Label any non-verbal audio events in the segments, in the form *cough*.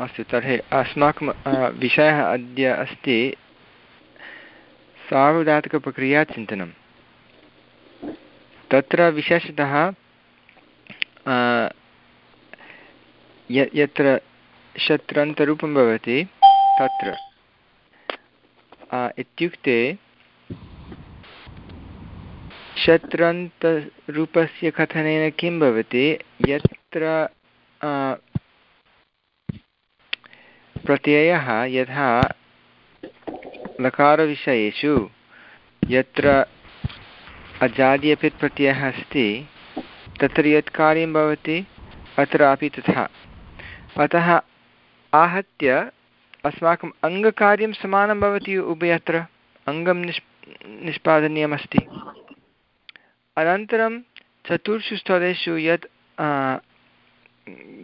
अस्तु, तर्हि अस्माकं विषयः अद्य अस्ति सार्वधातुकप्रक्रियाचिन्तनं तत्र विशेषतः यत्र शत्रन्तरूपं भवति, तत्र। इत्युक्ते शत्रन्तरूपस्य कथनेन किं भवति? यत्र प्रत्ययः यथा लकारविषयेषु यत्र अजादि प्रत्ययः अस्ति, तत्र यत् कार्यं भवति अत्रापि तथा। अतः आहत्य अस्माकम् अङ्गकार्यं समानं भवति उभयत्र, अङ्गं निष्, निष्पादनीयमस्ति। अनन्तरं चतुर्षु स्तरेषु यत्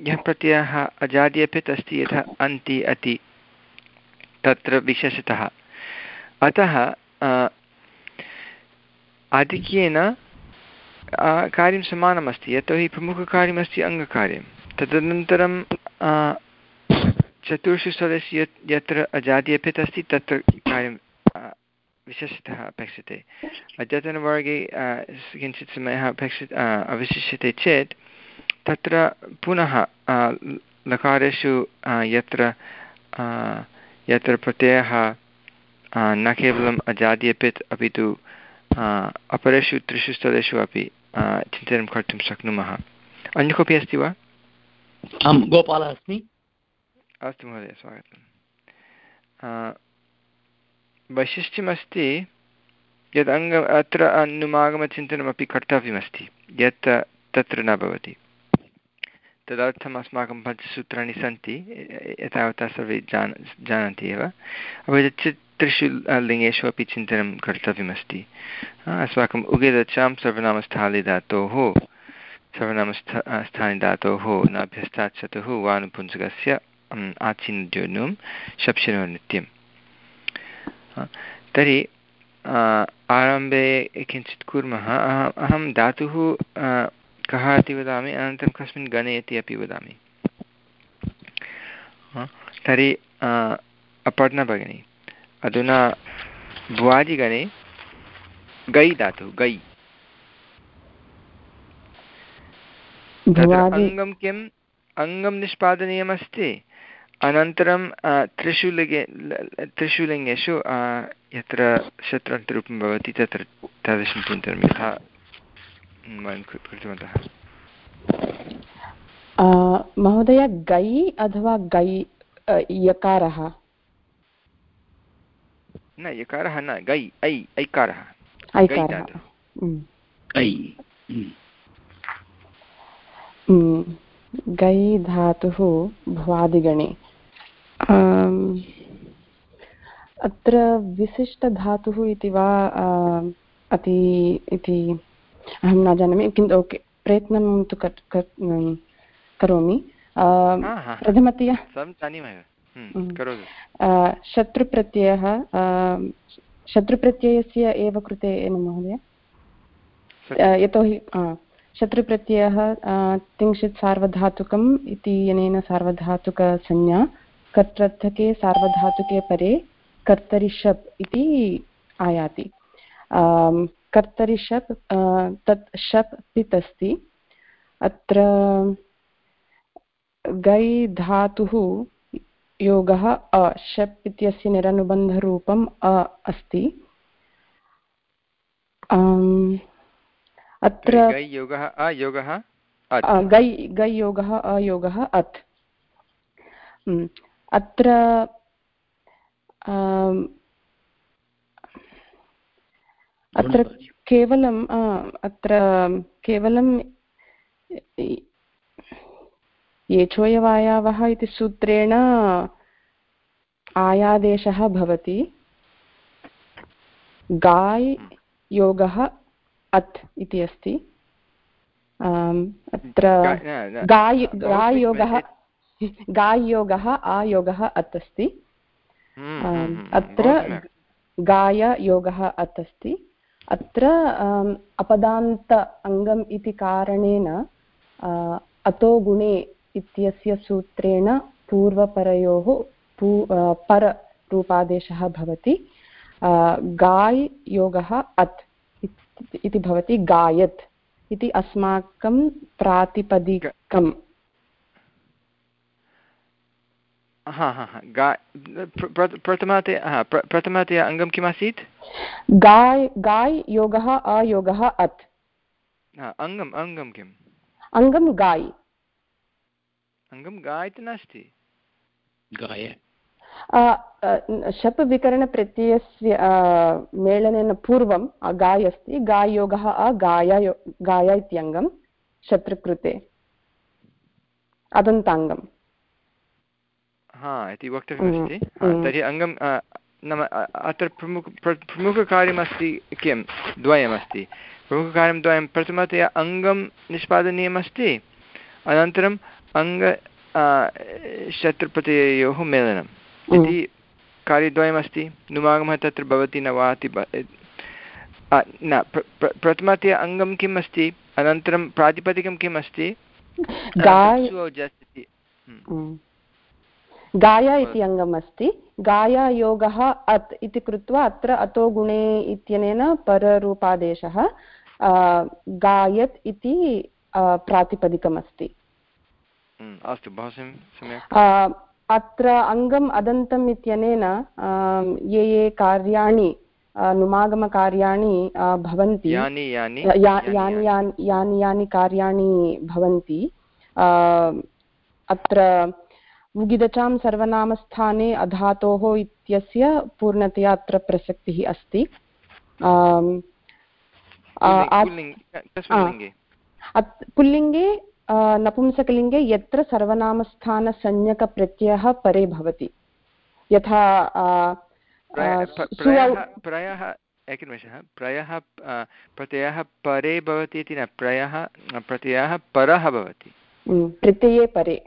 यः प्रत्ययः अजाद्यपित् अस्ति यथा अन्ति, अति। तत्र विशेषतः। अतः आधिक्येन कार्यं समानमस्ति। यतोहि प्रमुखकार्यमस्ति अङ्गकार्यं। तदनन्तरं चतुर्षु सदस्य यत्, यत्र अजाद्यपित् अस्ति तत्र कार्यं विशेषतः अपेक्षते। अद्यतनवर्गे किञ्चित् समयः अपेक्षित अवशिष्यते चेत् तत्र पुनः लकारेषु यत्र यत्र प्रत्ययः न केवलम् अजाद्यपित् अपि तु अपरेषु त्रिषु स्थलेषु अपि चिन्तनं कर्तुं शक्नुमः। अन्य कोऽपि अस्ति वा? आं गोपालः अस्मि। अस्तु महोदय स्वागतं वैशिष्ट्यमस्ति यद् अङ्ग अत्र अनुमागमचिन्तनमपि कर्तव्यमस्ति यत् तत्र न भवति। तदर्थम् अस्माकं पञ्चसूत्राणि सन्ति एतावता सर्वे जान, जानन्ति एव। अपि च त्रिषु लिङ्गेषु अपि चिन्तनं कर्तव्यमस्ति। अस्माकम् उगेदचां सर्वनामस्थालिधातोः सर्वनामस्थ, स्थानि धातोः नाभ्यस्तात् चतुः वानुपुंसकस्य आचिन्योनुं शप्शिनो नित्यं तर्हि आरम्भे किञ्चित् कुर्मः। अहं धातुः कः इति वदामि अनन्तरं कस्मिन् गणे इति अपि वदामि। तर्हि अपर्णा भगिनी अधुना भुवादिगणे गै धातुः गै। अङ्गं किम्? अङ्गं निष्पादनीयमस्ति। अनन्तरं त्रिषु लिङ्गे त्रिषु लिङ्गेषु यत्र शत्रन्तरूपं भवति तत्र तादृशं चिन्तनं यथा वयं कृतवन्तः। महोदय गै अथवा गै यकारः? न यकारः न गै ऐ ऐकारः। गै धातुः भ्वादिगणे। अत्र विशिष्टधातुः इति वा अति इति अहं न जानामि किन्तु ओके प्रयत्नं तु करोमि। प्रथमतया शत्रुप्रत्ययः शत्रुप्रत्ययस्य एव कृते महोदय? यतोहि शत्रुप्रत्ययः तिंशित् सार्वधातुकम् इति अनेन सार्वधातुकसंज्ञा कर्तृर्थके सार्वधातुके परे कर्तरि शप् इति आयाति। कर्तरि शप् तत् शप् पित् अस्ति। अत्र गै धातुः योगः अ शप् इत्यस्य निरनुबन्धरूपम् अ अस्ति। अत्र गै गै योगः अयोगः अत्। अत्र अत्र केवलम् अत्र केवलं येछोयवायावः इति सूत्रेण आयादेशः भवति। गाय् योगः अत् इति अस्ति। अत्र गाय् गायोगः गाययोगः आयोगः अत् अस्ति। हम्म, हम्म, हम्म, अत्र गाययोगः अत् अस्ति। अत्र अपदान्त अङ्गम् इति कारणेन अतो गुणे इत्यस्य सूत्रेण पूर्वपरयोः पू पररूपादेशः भवति गाय् योगः अत् इति भवति गायत् इति अस्माकं प्रातिपदिकम्। हा हा हा। गा प्रथमतया प्रथमतया अङ्गं किमासीत्? गाय् गाय् योगः अयोगः अत्। अङ्गम् अङ्गं किम्? अङ्गं गाय्। अङ्गं गाय् इति नास्ति। गाय। शप् विकरणप्रत्ययस्य मेलनेन पूर्वं गाय् अस्ति। गाययोगः अ गाय गाय इत्यङ्गं शत्रुकृते। अदन्ताङ्गम्। हा इति वक्तव्यमस्ति तर्हि अङ्गं नाम अत्र प्रमुख प्रमुखकार्यमस्ति किं द्वयमस्ति। प्रमुखकार्यं द्वयं प्रथमतया अङ्गं निष्पादनीयमस्ति अनन्तरम् अङ्ग शत्रुप्रत्ययोः मेलनम्। इति कार्यद्वयमस्ति। नुमागमः तत्र भवति न वा इति न प्रथमतया अङ्गं किम् अस्ति अनन्तरं प्रातिपदिकं किम् अस्ति गाय इति अङ्गम् अस्ति गायायोगः अत् इति कृत्वा अत्र अतो गुणे इत्यनेन पररूपादेशः गायत् इति प्रातिपदिकमस्ति। अस्तु बहु सम्यक्। अत्र अङ्गम् अदन्तम् इत्यनेन ये ये कार्याणि नुमागमकार्याणि भवन्ति यानि यानि यानि कार्याणि भवन्ति अत्र मुगिदचां सर्वनामस्थाने अधातोः इत्यस्य पूर्णतया अत्र प्रसक्तिः अस्ति। पुल्लिङ्गे नपुंसकलिङ्गे यत्र सर्वनामस्थानसंज्ञकप्रत्ययः परे भवति। यथा प्रयः एकनिमेषः। प्रयः प्रत्ययः परे भवति इति न प्रयः प्रत्ययः परः भवति। प्रत्यये परे।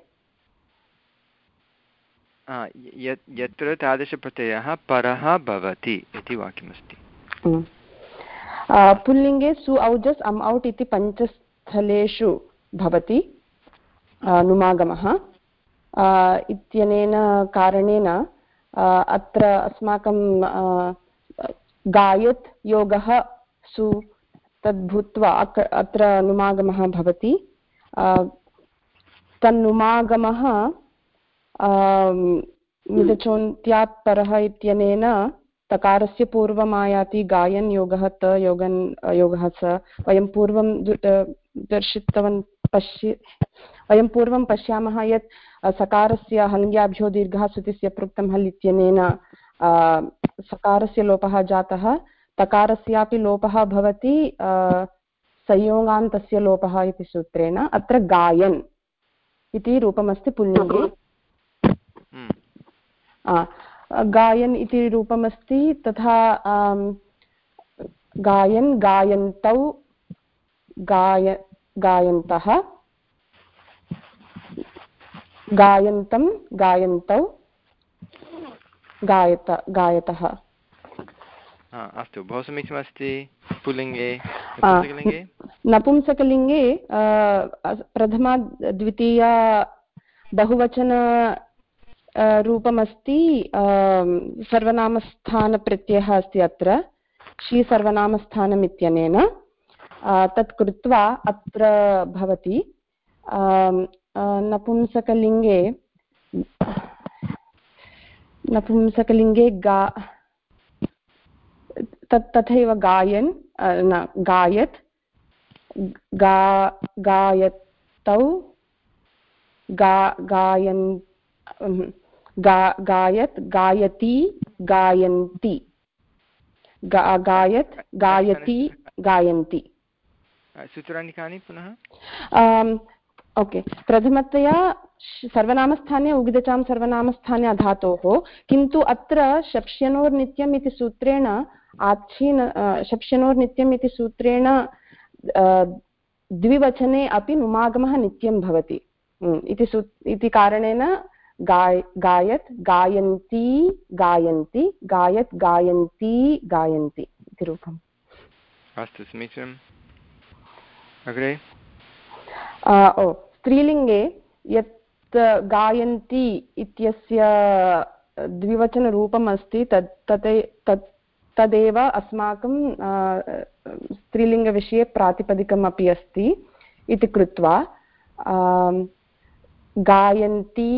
यत्र तादृशप्रत्ययः परः भवति इति वाक्यमस्ति। पुल्लिङ्गे सु औजस् अम् औट् इति पञ्चस्थलेषु भवति नुमागमः। इत्यनेन कारणेन अत्र अस्माकं गायत् योगः सु तद्भूत्वा अत्र नुमागमः भवति। तन्नुमागमः मिदचोन्त्यात् परः इत्यनेन तकारस्य पूर्वमायाति गायन् योगः त योगन् योगः स। वयं पूर्वं दर्शितवन् पश्य वयं पूर्वं पश्यामः यत् सकारस्य हल्याभ्यो दीर्घः श्रुतिस्य पृक्तं हल् इत्यनेन सकारस्य लोपः जातः। तकारस्यापि लोपः भवति संयोगान्तस्य लोपः इति सूत्रेण अत्र गायन् इति रूपमस्ति पुल्लिङ्गे। गायन् इति रूपमस्ति तथा गायन् गायन्तौ गाय गायन्तः गायन्तं गायन्तौ गायत गायतः। अस्तु बहु समीचीनमस्ति पुल्लिङ्गे नपुंसकलिङ्गे? प्रथमा द्वितीया बहुवचन रूपमस्ति सर्वनामस्थानप्रत्ययः अस्ति अत्र श्रीसर्वनामस्थानम् इत्यनेन तत् कृत्वा अत्र भवति नपुंसकलिङ्गे नपुंसकलिङ्गे गा, तत्, तथैव गायन् न, गायत्, गा, गायतौ, गा, गायन् गा गायत् गायति गायन्ति। गायत् गायति गायन्ति। सूत्राणि कानि पुनः? ओके। प्रथमतया सर्वनामस्थाने उगिदचां सर्वनामस्थाने अधातोः किन्तु अत्र शप्स्यनोर्नित्यम् इति सूत्रेण आच्छीन शप्स्यनोर्नित्यम् इति सूत्रेण द्विवचने अपि नुमागमः नित्यं भवति। इति सू इति कारणेन गाय गायत् गायन्ती गायन्ति गायत् गायन्ती गायन्ति। इति रूपम् अस्तु समीचीनम्। अग्रे। ओ स्त्रीलिङ्गे यत् गायन्ति इत्यस्य द्विवचनरूपम् अस्ति तत् तत् तत् तदेव अस्माकं स्त्रीलिङ्गविषये प्रातिपदिकम् अपि अस्ति इति कृत्वा गायन्ति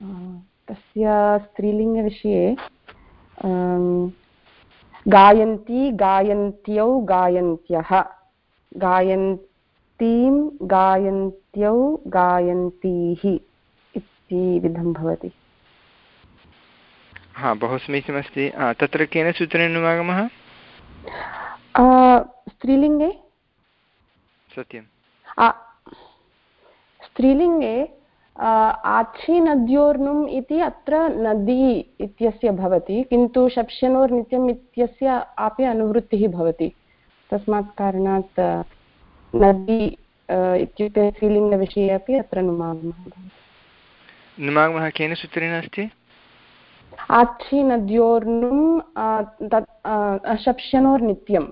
तस्य स्त्रीलिङ्गविषये गायन्ति गायन्त्यौ गायन्त्यः। गायन्तीं गायन्त्यौ गायन्तीः इति विधं भवति। हा बहु समीचीनमस्ति। तत्र केन सूत्रेण अनुमागमः स्त्रीलिङ्गे? सत्यं स्त्रीलिङ्गे आच्छिनद्योर्नुम् इति अत्र नदी इत्यस्य भवति किन्तु शप्स्यनोर्नित्यम् इत्यस्य अपि अनुवृत्तिः भवति। तस्मात् कारणात् नदी इत्युक्ते स्त्रीलिङ्गविषये अपि अत्र नुमागमः नुमागमः केन सूत्रेण अस्ति? आच्छिनद्योर्नुं तत् शप्स्यनोर्नित्यं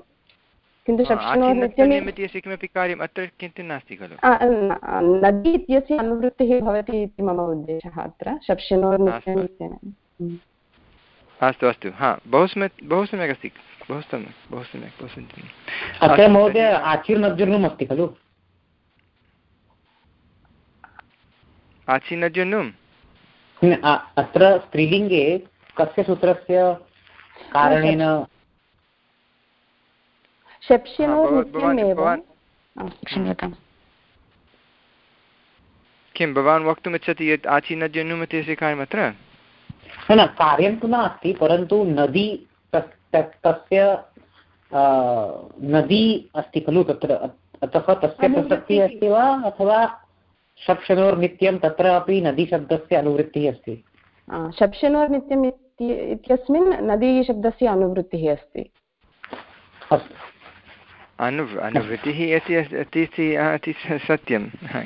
किन्तु शप्स्यनोर्नित्यम् किमपि कार्यम् अत्र किन्तु नास्ति खलु? नदी इत्यस्य अनुवृत्तिः भवति इति मम उद्देशः अत्र। हम्म। अस्तु अस्तु। हा बहु सम्यक् बहु सम्यक् अस्ति। बहु सम्यक् बहु सम्यक् बहु समीचीनम् अत्र महोदय आचिर्नद्युर्नुम् अस्ति खलु? अत्र स्त्रीलिङ्गे कस्य सूत्रस्य कारणेन किं भवान् वक्तुमिच्छति यत् आचिनद्यनुमतिस्य कार्यमत्र न कार्यं तु नास्ति परन्तु नदी तस्य नदी अस्ति खलु तत्र अतः तस्य प्रसक्तिः अस्ति वा अथवा शप्शनोर्नित्यं तत्र अपि नदीशब्दस्य अनुवृत्तिः अस्ति? शप्शनोर्नित्यम् इत्यस्मिन् नदीशब्दस्य अनुवृत्तिः अस्ति। अनु अनुवृत्तिः अस्ति अस्ति अस्ति सत्यं।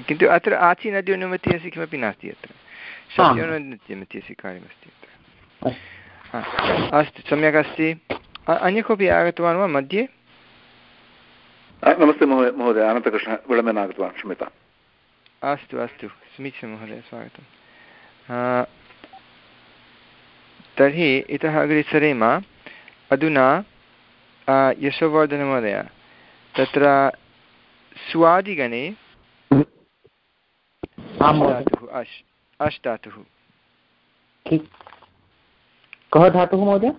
किन्तु अत्र आचि नदी अनुमतिः अस्ति किमपि नास्ति अत्र। शप्योनित्यम् इत्यस्य कार्यमस्ति अत्र। अस्तु सम्यक् अस्ति। अन्य कोऽपि आगतवान् वा मध्ये? नमस्ते महोदय अनन्तकृष्ण विलम्बेन आगतवान् क्षम्यताम्। अस्तु अस्तु समीचीनं महोदय स्वागतं तर्हि इतः अग्रे सरेम अधुना यशोवर्धनमहोदय तत्र स्वादिगणे धातुः अश् धातुः कः धातुः महोदय?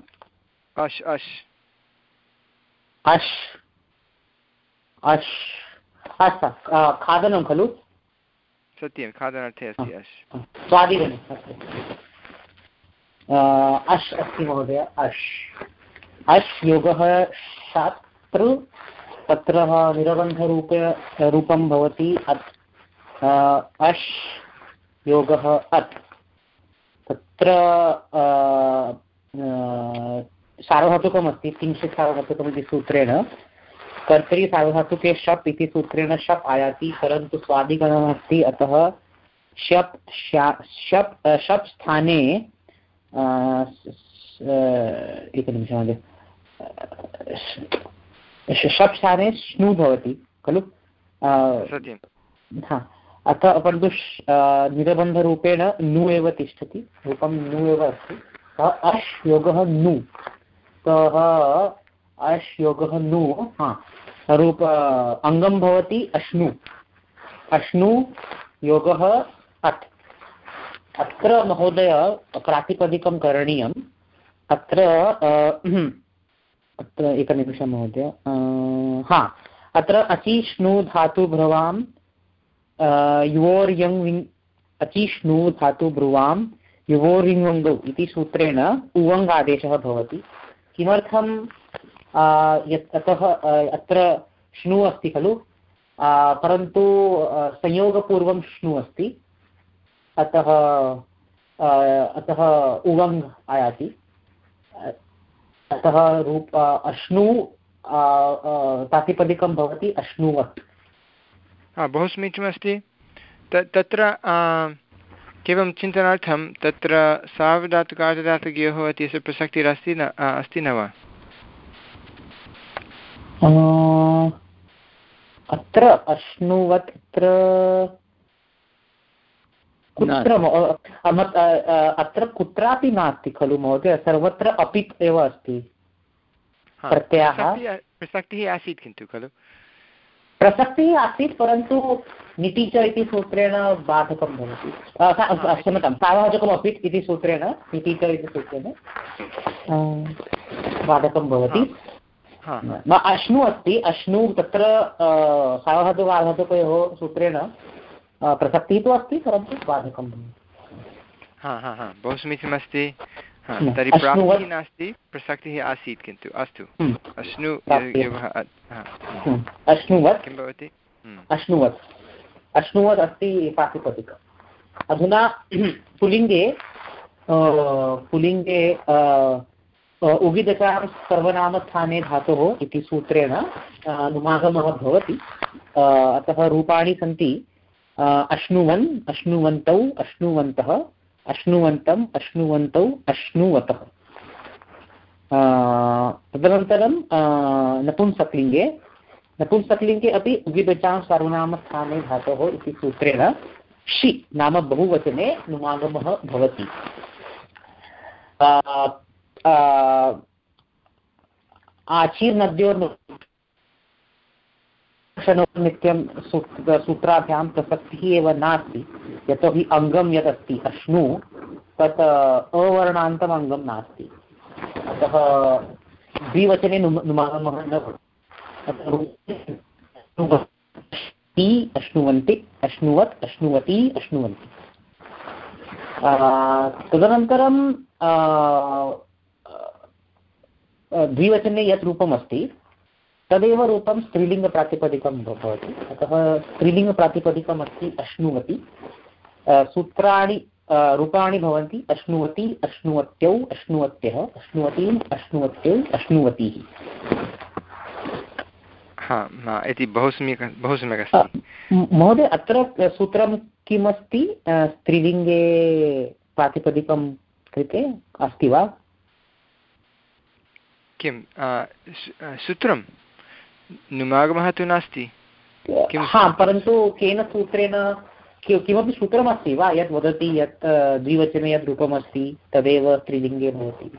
अश् अश्। अश्। अश्। अस्तु खादनं खलु? सत्यं खादनार्थे अस्ति अश्। स्वादिगणे अश् अस्ति महोदय अश्। अश् योगः शात्रु तत्र निरबन्धरूपे रूपं भवति अत् अश् योगः अत्। तत्र सार्वधातुकमस्ति त्रिंशत् सार्वधातुकमिति सूत्रेण। कर्तरि सार्वधातुके शप् इति सूत्रेण शप् आयाति, परन्तु स्वादिगणः अस्ति, अतः शप् शप् शप् स्थाने एकनिमिषं महोदय। शप् स्थाने श्नु भवति खलु? अतः परन्तु निरबन्धरूपेण नु एव तिष्ठति रूपं नु एव अस्ति। सः अश् योगः नु। सः अश् योगः नु हा। रूप अङ्गं भवति अश्नु। अश्नु योगः अत्। अत्र महोदय प्रातिपदिकं करणीयम्। अत्र अत्र एकनिमिषं महोदय। हा, अत्र अचिष्णु धातुभ्रुवां युवोर्यङ् विङ् अचिष्णु धातुभ्रुवां युवोरिङ्वङ्गौ इति सूत्रेण उवङ् आदेशः भवति। किमर्थं यत् अतः अत्र श्नु अस्ति खलु? परन्तु संयोगपूर्वं श्नु अस्ति। अतः अतः उवङ् आयाति। अतः रूप अश्नु प्रातिपदिकं भवति अश्नुवत् बहु समीचीनमस्ति। तत्र केवलं चिन्तनार्थं तत्र सार्वधातुकार्धधातुकयोः इत्यस्य प्रसक्तिरस्ति न अस्ति न वा? अत्र अश्नुवत् अत्र कुत्र अत्र कुत्रापि नास्ति खलु महोदय सर्वत्र अपि एव अस्ति। प्रत्ययः। प्रसक्तिः आसीत् किन्तु खलु? प्रसक्तिः आसीत् परन्तु निटि च इति सूत्रेण बाधकं भवति। क्षम्यतां सार्वजकमपि इति सूत्रेण निटि च इति सूत्रेण बाधकं भवति। अश्नु अस्ति अश्नु तत्र सार्वधातुकार्धातुकयोः सूत्रेण प्रसक्तिः तु अस्ति परन्तु बाधकं भवति बहु समीचीनमस्ति तर्हि प्राप्तिः नास्ति प्रसक्तिः आसीत् किन्तु अस्तु हम्म। अश्नु हम्म। अश्नुवत् किं भवति हम्म। अश्नुवत् अश्नुवत् अस्ति प्रातिपदिक अधुना *clears throat* पुलिङ्गे पुलिङ्गे उगिदकां सर्वनामस्थाने धातोः इति सूत्रेण अनुमागमः भवति अतः रूपाणि सन्ति अश्नुवन्, अश्नुवन्तौ, अश्नुवन्तः अश्नुवन्तम् अश्नुवन्तौ, अश्नुवतः। तदनन्तरं नपुंसकलिङ्गे। नपुंसकलिङ्गे अपि उगिबचां सर्वनामस्थाने धातोः इति सूत्रेण षि नाम बहुवचने नुमागमः भवति। आचीर्नद्योर् नित्यं सूत्राभ्यां प्रसक्तिः एव नास्ति। यतोहि अङ्गं यदस्ति अश्नु, तत् अवर्णान्तम् अङ्गं नास्ति। अतः द्विवचने नुमागमः न भवति अश्नुवन्ति, अश्नुवत्, अश्नुवती, अश्नुवन्ति। तदनन्तरं द्विवचने यत् रूपमस्ति तदेव रूपं स्त्रीलिङ्गप्रातिपदिकं भवति। अतः स्त्रीलिङ्गप्रातिपदिकम् अस्ति अश्नुवति सूत्राणि रूपाणि भवन्ति अश्नुवती अश्नुवत्यौ अश्नुवत्यः अश्नुवतीम् अश्नुवत्यौ अश्नुवतीः। इति बहु सम्यक् बहु सम्यक् अस्ति। महोदय अत्र सूत्रं किमस्ति? स्त्रीलिङ्गे प्रातिपदिकं कृते अस्ति वा? किं? सूत्रं नुमागमः तु नास्ति हा परन्तु केन सूत्रेण किमपि सूत्रमस्ति वा? यत् वदति यत् द्विवचने यत् रूपमस्ति तदेव स्त्रीलिङ्गे भवति।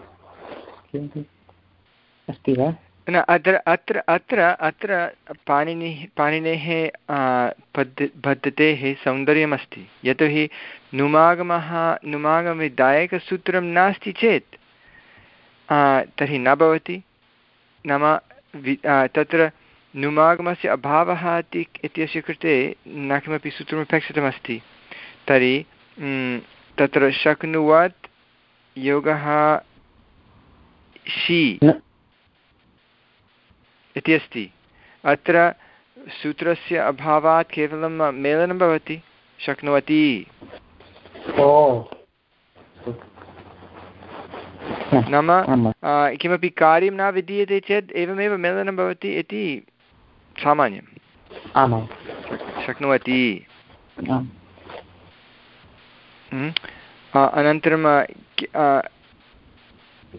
अस्ति वा? न अत्र अत्र अत्र अत्र पाणिनिः पाणिनेः पद् पद्धतेः सौन्दर्यमस्ति। यतोहि नुमागमः नुमागमविदायकसूत्रं नास्ति चेत् तर्हि न भवति। नाम तत्र नुमागमस्य अभावः इति इत्यस्य कृते न किमपि सूत्रमपेक्षितमस्ति तर्हि तत्र शक्नुवत् योगः शी इति अस्ति। अत्र सूत्रस्य अभावात् केवलं मेलनं भवति। शक्नोति नाम किमपि कार्यं न विधीयते चेत् एवमेव मेलनं भवति इति सामान्यम्। आमां। शक्नुवति। अनन्तरं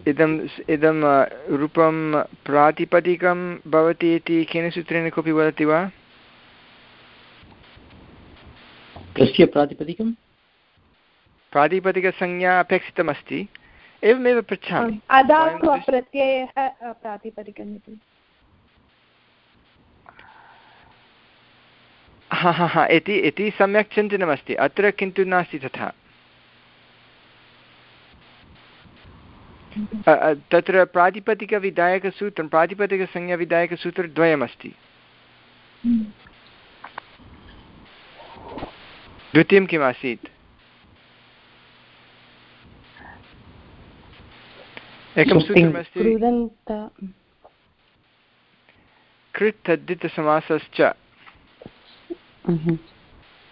इदम् इदं रूपं प्रातिपदिकं भवति इति केन सूत्रेण कोऽपि वदति वा? कस्य प्रातिपदिकं प्रातिपदिकसंज्ञा अपेक्षितमस्ति। एवमेव पृच्छामि। प्रत्ययः प्रातिपदिकम् इति हा हा हा इति इति सम्यक् चिन्तनमस्ति। अत्र किन्तु नास्ति तथा। तत्र प्रातिपदिकविधायकसूत्रं प्रातिपदिकसंज्ञाविधायकसूत्रद्वयमस्ति। द्वितीयं किम् आसीत् एकं सूत्रमस्ति कृत् तद्धितसमासश्च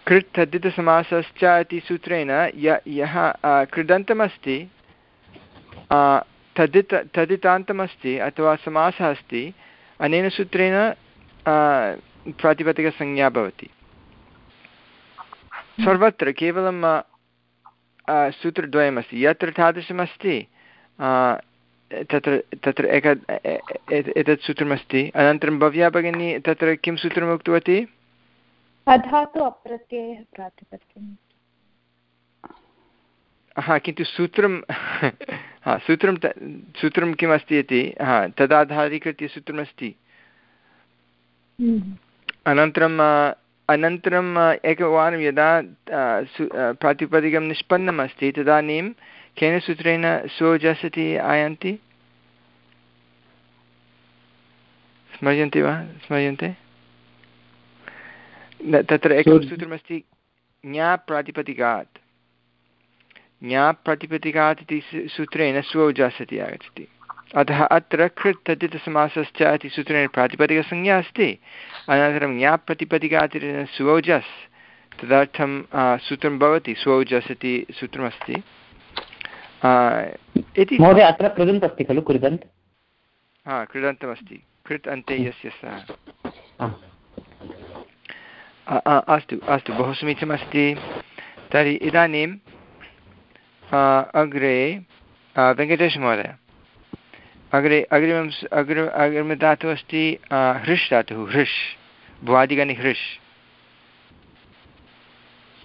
कृत् तद्धितसमासश्च इति सूत्रेण य यः कृदन्तमस्ति तद्धित तद्धितान्तमस्ति अथवा समासः अस्ति अनेन सूत्रेण प्रातिपदिकसंज्ञा भवति सर्वत्र केवलं सूत्रद्वयमस्ति यत्र तादृशमस्ति तत्र तत्र एक एतत् सूत्रमस्ति अनन्तरं भव्या भगिनी तत्र किं सूत्रम् उक्तवती? अधातु अप्रत्ययः प्रातिपदिकम्। हा किन्तु सूत्रं हा सूत्रं सूत्रं किमस्ति इति? हा तदाधारीकृत्य सूत्रमस्ति अनन्तरम् अनन्तरम् एकवारं यदा प्रातिपदिकं निष्पन्नम् अस्ति तदानीं केन सूत्रेण सोजस् इति आयान्ति? स्मर्यन्ते वा? स्मर्यन्ते? तत्र एकं सूत्रमस्ति ज्ञाप्रातिपदिकात्। ज्ञाप्रातिपदिकात् इति सूत्रेण स्वोजस् आगच्छति। अतः अत्र कृत् तद्धितसमासश्च इति सूत्रेण प्रातिपदिकसंज्ञा अस्ति। अनन्तरं ज्ञाप्प्रतिपदिकात् स्वोजस् तदर्थं सूत्रं भवति स्वोजस् इति सूत्रमस्ति। इति महोदय अत्र कृदन्त् अस्ति खलु कृदन्त्? हा कृदन्तमस्ति। कृत् अन्ते यस्य सः। अस्तु अस्तु बहु समीचीनमस्ति। तर्हि इदानीं अग्रे वेङ्कटेशमहोदय अग्रे अग्रिमं अग्र अग्रिमधातुः अस्ति हृष् धातुः हृष्। भ्वादिगणि हृष्।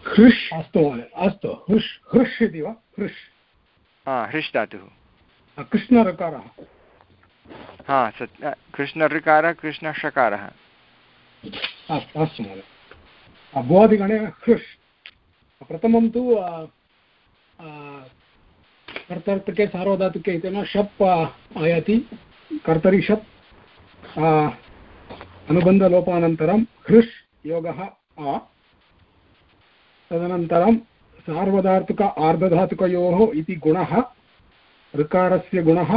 हृष् अस्तु महोदय अस्तु हृष् हृष् इति वा? हृष्। हा हृष् धातुः कृष्णऋकारः हा सत् कृष्णऋकारः कृष्णषकारः। अस्तु अस्तु महोदय। भुवादिगणे हृष्। प्रथमं तु कर्तर्तके सार्वधातुके इति शप् आयाति। कर्तरि शप् अनुबन्धलोपानन्तरं हृष् योगः आ तदनन्तरं सार्वधातुक आर्धधातुकयोः इति गुणः ऋकारस्य गुणः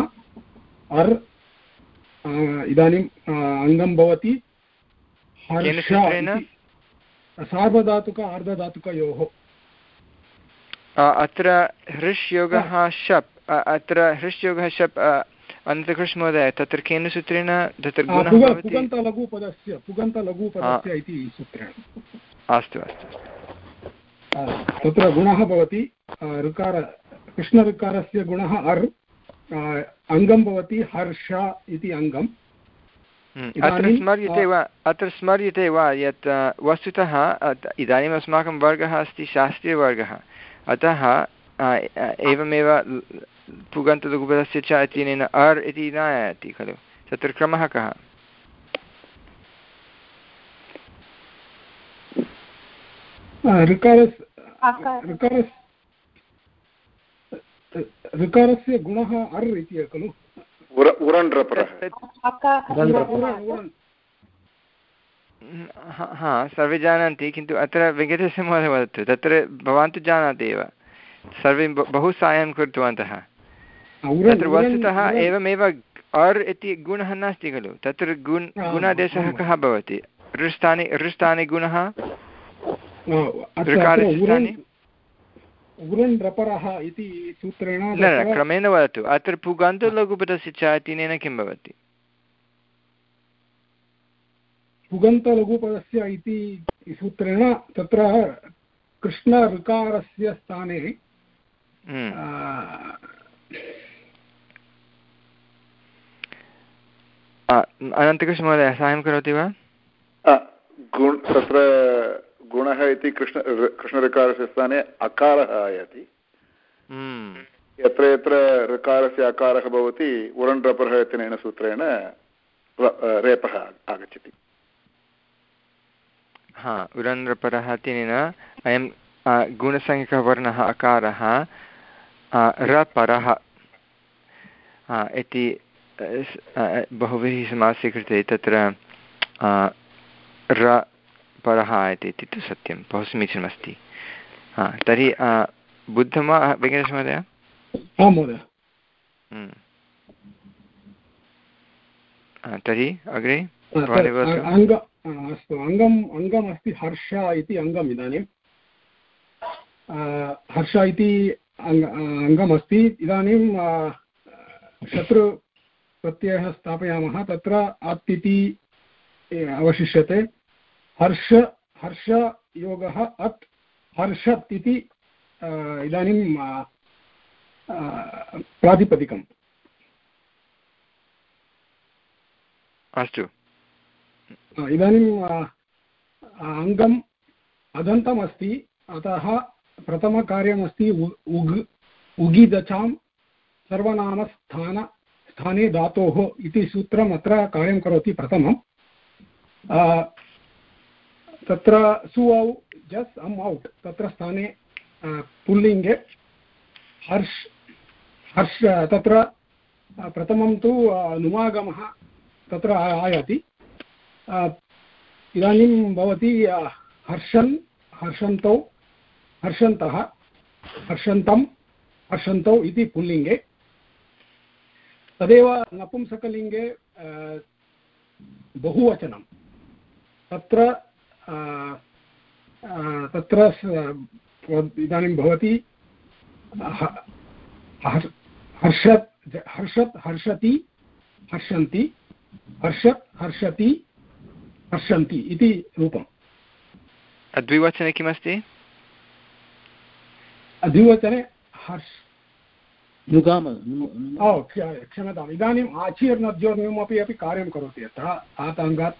अर् इदानीम् अङ्गं भवति सार्वधातुक अर्धधातुकयोः अत्र हृष्योगः शप् अत्र हृष्योगः शप् अनन्तकृष्ण महोदय तत्र केन सूत्रेण? तत्र पुगन्तलघुपदस्य पुगन्तलघुपदस्य इति सूत्रेण। अस्तु अस्तु। तत्र गुणः भवति ऋकार कृष्णऋकारस्य गुणः अर् अङ्गं भवति हर्ष इति अङ्गम्। हम्म, अत्र स्मर्यते वा अत्र स्मर्यते वा यत् वस्तुतः इदानीम् अस्माकं वर्गः अस्ति शास्त्रीयवर्गः। अतः एवमेव पुगन्तलघुपदस्य च इत्यनेन अर् इति न आयाति खलु। तत्र क्रमः कः? ऋकारस्य गुणः अर् इति खलु हा सर्वे जानन्ति किन्तु अत्र वेङ्कटेशमहोदय वदतु तत्र भवान् तु जानाति एव सर्वे बहु साहाय्यं कृतवन्तः तत्र वस्तुतः एवमेव अर् इति गुणः नास्ति खलु तत्र गुण गुणादेशः कः भवति ऋस्थाने ऋस्थाने गुणः ऋकारस्य उग्रन् रपरः इति सूत्रेण न न क्रमेण वदतु। अत्र पुगान्तलघुपदस्य च इत्यनेन किं भवति? पुगन्तलघुपदस्य इति सूत्रेण तत्र कृष्णऋकारस्य स्थाने हम्म। अनन्तकृष्णमहोदय साहाय्यं करोति वा? तत्र गुणः इति कृष्ण कृष्णऋकारस्य स्थाने अकारः आयाति हम्म। यत्र यत्र ऋकारस्य अकारः भवति उरण् रपरः इत्यनेन सूत्रेण रेपः आगच्छति हा उरन् इत्यनेन अयं गुणसंज्ञकवर्णः अकारः रपरः इति बहुभिः समासे कृते तत्र र परः इति तु सत्यं बहु समीचीनमस्ति हा तर्हि बुद्धं वा वेङ्कटेशमहोदय हम्म। तर्हि अग्रे अस्तु अङ्गम् अङ्गम् अस्ति हर्ष इति अङ्गम् इदानीं हर्ष इति अङ्गमस्ति इदानीं शत्रुप्रत्ययः स्थापयामः तत्र अत् इति अवशिष्यते। हर्ष हर्षयोगः अत् हर्षत् इति इदानीं प्रातिपदिकम्। अस्तु। इदानीं अङ्गम् अदन्तमस्ति अतः प्रथमकार्यमस्ति उग् उगिदचां सर्वनामस्थान स्थाने धातोः इति सूत्रम् अत्र कार्यं करोति प्रथमं तत्र सु औ, जस् अम् औट्, तत्र स्थाने पुल्लिङ्गे, हर्ष हर्ष तत्र प्रथमं तु नुमागमः, तत्र आयाति। इदानीं भवती हर्षन्, हर्षन्तौ, हर्षन्तः, हर्षन्तं, हर्षन्तौ इति पुल्लिङ्गे। तदेव नपुंसकलिङ्गे बहुवचनं। तत्र तत्र इदानीं भवती हर्षत् हर्षत् हर्षति हर्षन्ति हर्षत् हर्षति हर्षन्ति इति रूपम्। द्विवचने किमस्ति? द्विवचने हर्ष। नुगाम ओ क्षम्यताम्। इदानीम् आचिर्नद्योर्निमपि अपि कार्यं करोति अत्र आताङ्गात्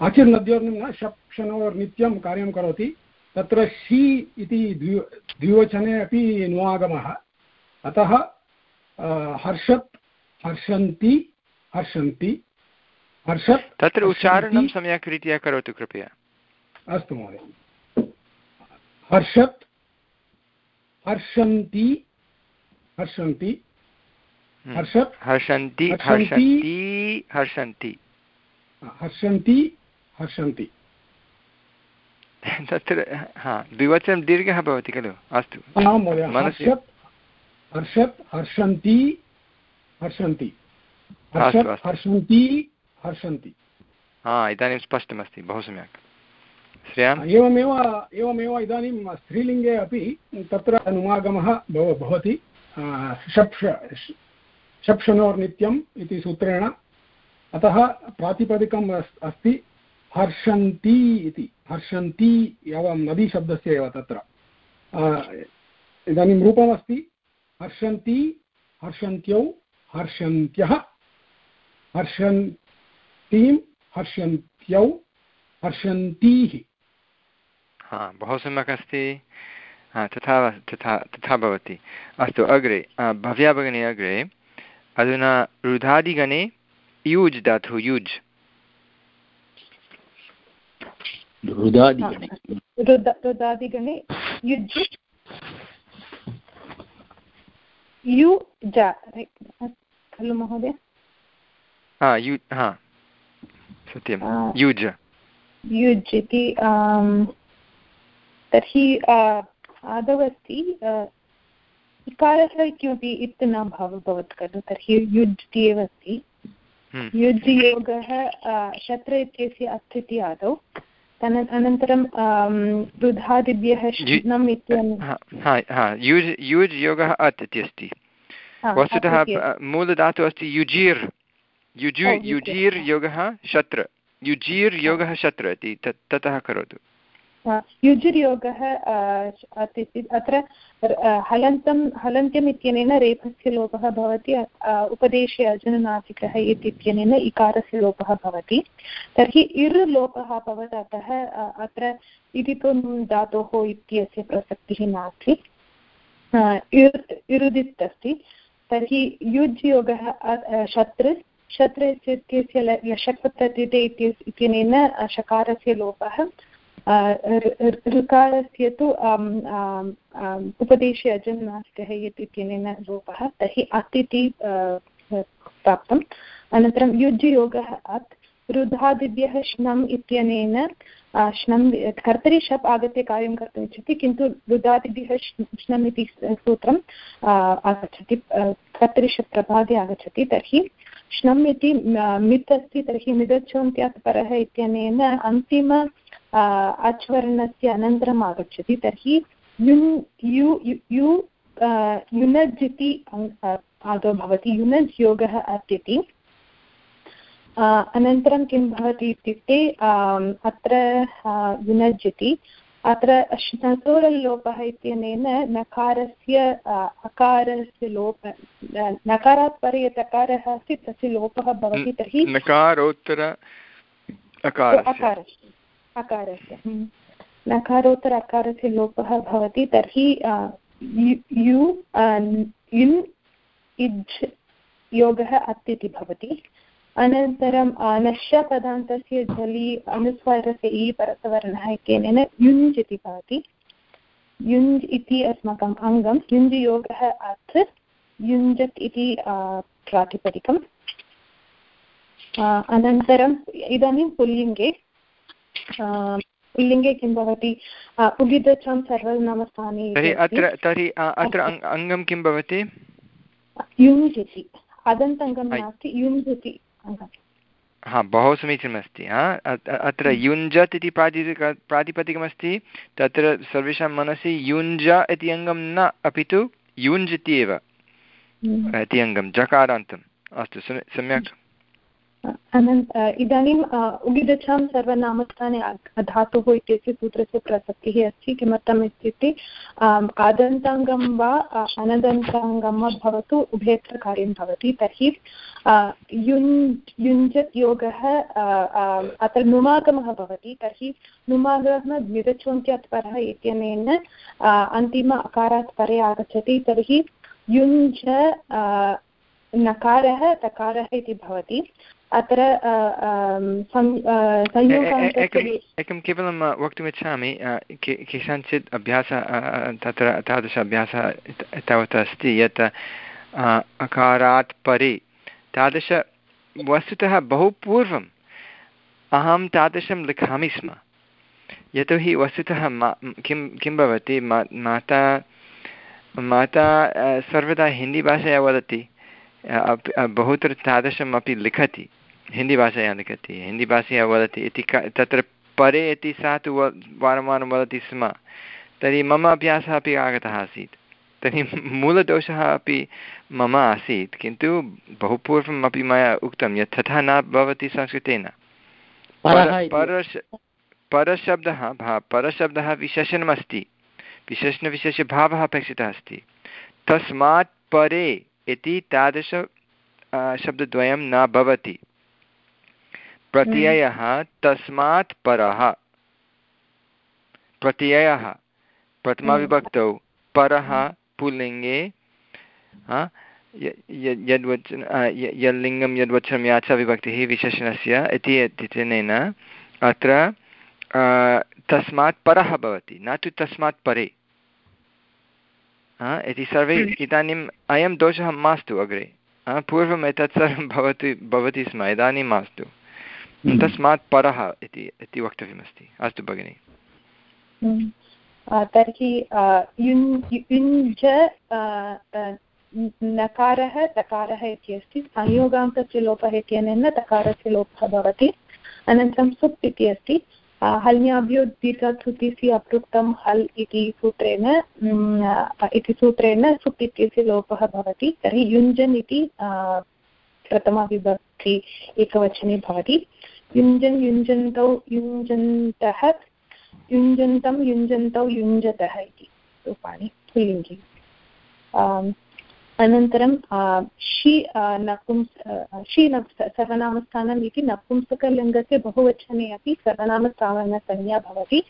आचिर्नद्योर्निं न शप् क्षणोर्नित्यं कार्यं करोति। तत्र शी इति द्वि द्विवचने अपि नुवागमः अतः हर्षत् हर्षन्ति हर्षन्ति हर्षत् तत्र उच्चारणं सम्यक् रीत्या करोतु कृपया। अस्तु महोदय। हर्षत् हर्षन्ति हर्षन्ति हम्म। हर्षत् हर्षन्ति हर्षन्ति। हर्षन्ति हर्षन्ति हर्षन्ति। *laughs* तत्र हा द्विवचनं दीर्घः भवति खलु? अस्तु। हर्षत् हर्षन्ति हर्षन्ति। हर्षन्ति हर्षन्ति। हा इदानीं स्पष्टमस्ति बहु सम्यक्। श्रेयाम्? एवमेव एवमेव इदानीं स्त्रीलिङ्गे अपि तत्र अनुमागमः भव भवति। शप्ष शप्षणोर्नित्यम् इति सूत्रेण। अतः प्रातिपदिकम् अस् अस्ति। हर्षन्ति इति। हर्षन्ति एवं नदीशब्दस्य एव तत्र। इदानीं रूपमस्ति हर्षन्ति, हर्षन्त्यौ, हर्षन्त्यः। हर्षन्तीं, हर्षन्त्यौ, हर्षन्तीः। हा, बहु सम्यक् अस्ति। तथा तथा तथा भवति। अस्तु, अग्रे भव्या भगिनी, अग्रे। अधुना रुधादिगणे, यूज् धातु युज्। रुदादिगणे। रुदादिगणे। युज् यु ज खलु महोदय। हा यु हा। सत्यं। युज् युज् इति तर्हि आदौ अस्ति इकारः किमपि इत् न भव भवत् खलु तर्हि युज् इति एव अस्ति। हम्म, युज् योगः शत्र इत्यस्य अत् इति आदौ अनन्तरं वृद्धादिभ्यः हा हा हा युज् युज् योगः अत् इति अस्ति। वस्तुतः मूलधातु अस्ति युजीर्। युजु युजीर् योगः शत्र। युजीर् योगः शत्र इति तत् करोतु। युजुर्योगः इति अत्र हलन्तं हलन्त्यम् इत्यनेन रेफस्य लोपः भवति उपदेशे अजनुनासिकः इति इत्यनेन इकारस्य लोपः भवति। तर्हि इर् लोपः अभवत् अतः अत्र इदितुं धातोः इत्यस्य प्रसक्तिः नास्ति। इर् इरुदित् अस्ति तर्हि युज् योगः अ- अ, शतृ शत्र इत्यस्य ल- प्रत्यते इत्यनेन शकारस्य लोपः ऋकारस्य तु उपदेशे अजन्मास्कः इति इत्यनेन लोपः तर्हि अत् इति प्राप्तम्। अनन्तरं युज् योगः अत् रुधादिभ्यः श्नम् इत्यनेन श्नम् कर्तरि शप् आगत्य कार्यं कर्तुम् इच्छति किन्तु रुदादिभ्यः श्- श्नम् इति सूत्रं अ, आगच्छति कर्तरि शप् प्रभागे आगच्छति तर्हि श्नम् इति मित् अस्ति तर्हि मिदच्छोन्त्यात् परः इत्यनेन अन्तिम अच्वर्णस्य अनन्तरम् आगच्छति। तर्हि युन् यु यु- अ, युनज् इति अङ्- आदौ भवति। युनज् योगः अत् अनन्तरं किं भवति इत्युक्ते अत्र युनज् इति अत्र श्नसोरल्लोपः इत्यनेन नकारस्य अकारस्य लोप नकारात् परे यत् अकारः अस्ति तस्य लोपः भवति तर्हि नकारोत्तर अकारस्य अकारस्य हम्म। नकारोत्तर अकारस्य लोपः भवति तर्हि यु युन् इज् योगः अत् इति भवति अनन्तरं नश्यपदान्तस्य जलि अनुस्वारस्य इ परसवर्णः इत्यनेन युञ्ज् इति भवति युञ्ज् इति अस्माकम् अङ्गं युञ्जयोगः अत् युञ्जत् इति प्रातिपदिकम्। अनन्तरम् इदानीं पुल्लिङ्गे पुल्लिङ्गे किं भवति? उगिदचं सर्वनामस्थाने तर्हि अत्र तर्हि अत्र अङ्गं किं भवति? युञ्ज् इति। अदन्तङ्गं नास्ति युञ्ज् इति। हा बहु समीचीनमस्ति हा? अत्र युञ्जत् इति प्रातिपदिक प्रातिपदिकमस्ति तत्र सर्वेषां मनसि युञ्ज इति अङ्गं न अपि तु युञ्ज इति एव हम्म। इति अङ्गं जकारान्तम्। अस्तु सम्यक्। इदानीम् उगिदच्छां सर्वनामस्थाने धातुः इत्यस्य सूत्रस्य प्रसक्तिः अस्ति, किमर्थम् इत्युक्ते आदन्ताङ्गं वा अनदन्ताङ्गं वा भवतु उभयत्र कार्यं भवति। तर्हि युञ् युञ्जत् योगः अत्र नुमागमः भवति। तर्हि, नुमागमः द्विदचोन्त्यात् परः इत्यनेन अन्तिम अकारात् परे आगच्छति। तर्हि, युञ्ज नकारः, तकारः इति भवति। अत्र एकं केवलं वक्तुमिच्छामि केषाञ्चित् अभ्यासः तत्र तादृश अभ्यासः तावत् अस्ति यत् अकारात् परे तादृश वस्तुतः बहु पूर्वम् अहं तादृशं लिखामि स्म। यतोहि वस्तुतः मा किं किं भवति मा माता माता सर्वदा हिन्दीभाषया वदति बहुत्र तादृशम् अपि लिखति। हिन्दीभाषया लिखति हिन्दीभाषया वदति इति तत्र परे इति सा तु वारं वारं वदति स्म। तर्हि मम अभ्यासः अपि आगतः आसीत्। तर्हि *laughs* मूलदोषः अपि मम आसीत्। किन्तु बहु पूर्वम् अपि मया उक्तं यत् तथा न भवति संस्कृतेन। परश परशब्दः भा परशब्दः विशेषणमस्ति। विशेषणविशेषभावः अपेक्षितः अस्ति। तस्मात् परे इति तादृश शब्दद्वयं न भवति। प्रत्ययः तस्मात् परः प्रत्ययः प्रथमाविभक्तौ परः पुल्लिङ्गे यद्वचन यल्लिङ्गं यद्वचनं या च विभक्तिः विशेषणस्य इति इत्यनेन अत्र तस्मात् परः भवति न तु तस्मात् परे इति सर्वे हम्म। इदानीम् अयं दोषः मास्तु अग्रे पूर्वम् एतत् सर्वं भवति भवति स्म इदानीं मास्तु। तस्मात् परः इति इति वक्तव्यमस्ति। अस्तु भगिनि। हम्म। तर्हि युञ्ज नकारः तकारः इति अस्ति। संयोगान्तस्य लोपः इत्यनेन तकारस्य लोपः भवति। अनन्तरं सुप् इति अस्ति। हल्याभ्यो दीर्घात्सुतिसि अपृक्तं हल् इति सूत्रेण इति सूत्रेण सुप् इत्यस्य लोपः भवति। तर्हि युञ्जन् इति प्रथमाविभक्ति एकवचने भवति युञ्जन् युञ्जन्तौ युञ्जन्तः, युञ्जन्तं युञ्जन्तौ युञ्जतः इति रूपाणि पुल्लिङ्गि अनन्तरं षि नपुंस षि सर्वनामस्थानम् इति नपुंसकलिङ्गस्य बहुवचने अपि सर्वनामस्थानसंज्ञा भवति।